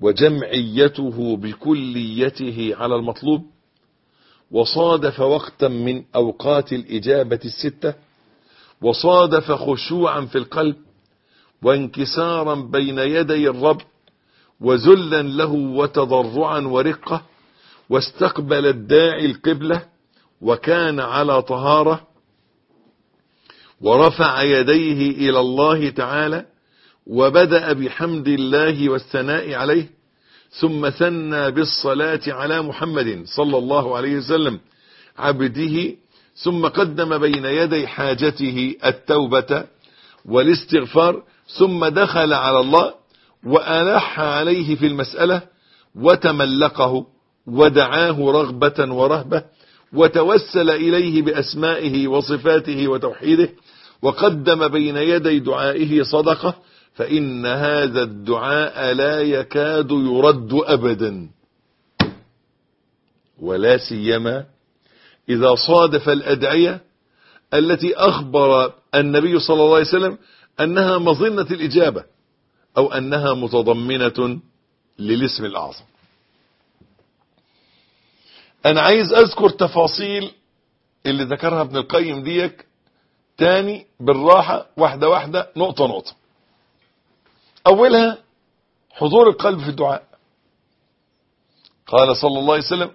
وجمعيته بكليته على المطلوب وصادف وقتا من أوقات الإجابة الستة وصادف خشوعا في القلب وانكسارا بين يدي الرب وذلا له وتضرعا ورقة واستقبل الداعي القبلة وكان على طهارة ورفع يديه إلى الله تعالى وبدأ بحمد الله والثناء عليه ثم ثنى بالصلاة على محمد صلى الله عليه وسلم عبده ثم قدم بين يدي حاجته التوبة والاستغفار ثم دخل على الله وألح عليه في المسألة وتملقه ودعاه رغبة ورهبة وتوسل إليه بأسمائه وصفاته وتوحيده وقدم بين يدي دعائه صدقة فإن هذا الدعاء لا يكاد يرد أبدا. ولا سيما إذا صادف الأدعية التي أخبر النبي صلى الله عليه وسلم أنها مظنة الإجابة أو أنها متضمنة للاسم الأعظم. أنا عايز أذكر تفاصيل اللي ذكرها ابن القيم ديك تاني بالراحة واحدة واحدة نقطة نقطة. أولها حضور القلب في الدعاء. قال صلى الله عليه وسلم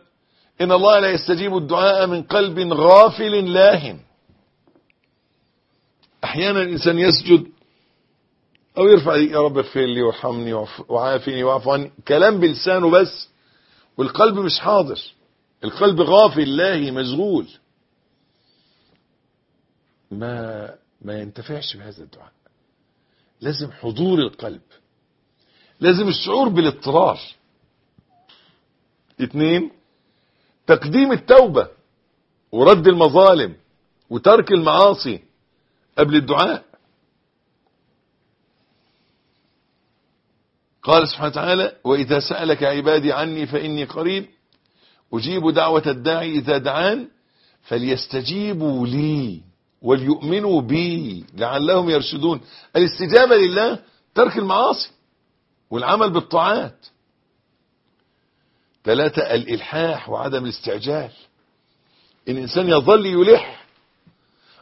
إن الله لا يستجيب الدعاء من قلب غافل لاهن. أحيانا الإنسان يسجد أو يرفع يا رب اغفر لي وارحمني وعافني واعف عني. كلام بلسانه بس والقلب مش حاضر. القلب غافل لاهي مشغول. ما ما ينتفعش بهذا الدعاء. لازم حضور القلب. لازم الشعور بالاضطرار. اتنين تقديم التوبة ورد المظالم وترك المعاصي قبل الدعاء. قال سبحانه وتعالى وإذا سألك عبادي عني فإني قريب أجيب دعوة الداعي إذا دعان فليستجيبوا لي. وليؤمنوا بي لعلهم يرشدون. الاستجابة لله ترك المعاصي والعمل بالطاعات. ثلاثة الإلحاح وعدم الاستعجال. الإنسان يظل يلح.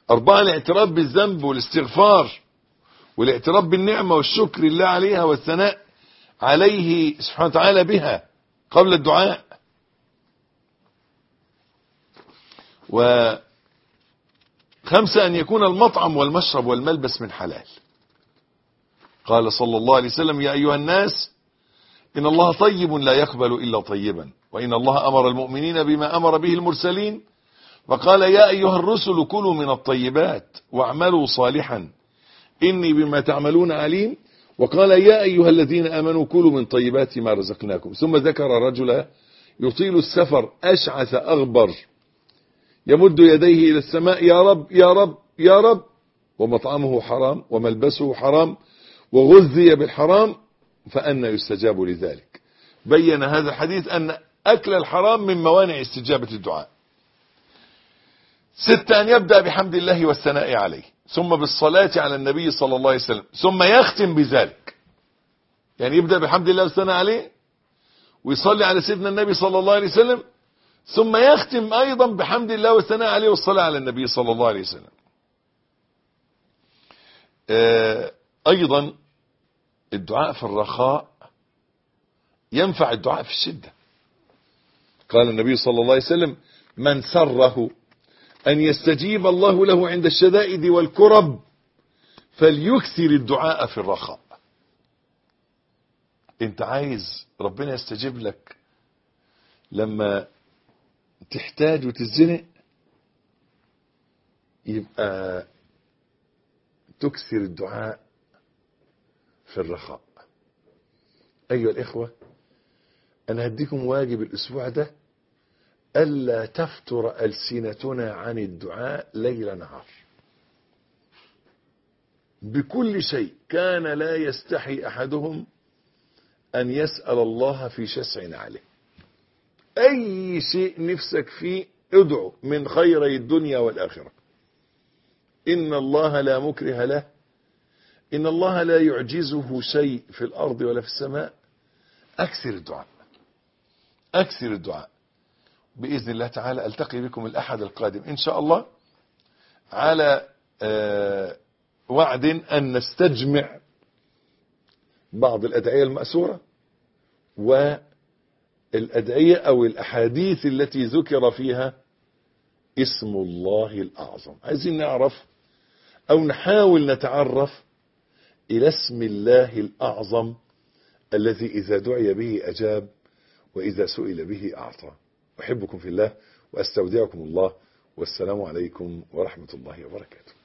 أربعة الاعتراف بالذنب والاستغفار والاعتراف بالنعمة والشكر لله عليها والثناء عليه سبحانه وتعالى بها قبل الدعاء. وخمسة أن يكون المطعم والمشرب والملبس من حلال. قال صلى الله عليه وسلم يا أيها الناس إن الله طيب لا يقبل إلا طيبا وإن الله أمر المؤمنين بما أمر به المرسلين. وقال يا أيها الرسل كلوا من الطيبات واعملوا صالحا إني بما تعملون عليم. وقال يا أيها الذين آمنوا كلوا من طيبات ما رزقناكم. ثم ذكر رجلا يطيل السفر أشعث أغبر يمد يديه إلى السماء يا رب يا رب يا رب. ومطعمه حرام وملبسه حرام وغذي بالحرام فأنا يستجاب لذلك. بين هذا الحديث أن أكل الحرام من موانع استجابة الدعاء. ستة أن يبدأ بحمد الله والثناء عليه ثم بالصلاة على النبي صلى الله عليه وسلم ثم يختم بذلك. يعني يبدأ بحمد الله والثناء عليه ويصلي على سيدنا النبي صلى الله عليه وسلم ثم يختم أيضا بحمد الله والثناء عليه والصلاة على النبي صلى الله عليه وسلم. أيضا الدعاء في الرخاء ينفع الدعاء في الشدة. قال النبي صلى الله عليه وسلم من سره أن يستجيب الله له عند الشدائد والكرب فليكثر الدعاء في الرخاء. أنت عايز ربنا يستجيب لك لما تحتاج وتزنق يبقى تكثر الدعاء في الرخاء. أيها الإخوة أنا هديكم واجب الأسبوع ده ألا تفتر ألسنتنا عن الدعاء ليل نهار. بكل شيء كان لا يستحي أحدهم أن يسأل الله في شسع عليه. أي شيء نفسك فيه ادعو من خيري الدنيا والآخرة. إن الله لا مكره له. إن الله لا يعجزه شيء في الأرض ولا في السماء. أكثر الدعاء. أكثر الدعاء. بإذن الله تعالى ألتقي بكم الأحد القادم. إن شاء الله على وعد أن نستجمع بعض الأدعية المأسورة والأدعية أو الأحاديث التي ذكر فيها اسم الله الأعظم. عايزين نعرف أو نحاول نتعرف إلى اسم الله الأعظم الذي إذا دعي به أجاب وإذا سئل به أعطى. أحبكم في الله وأستودعكم الله. والسلام عليكم ورحمة الله وبركاته.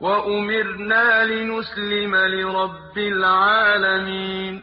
وأمرنا لنسلم لرب العالمين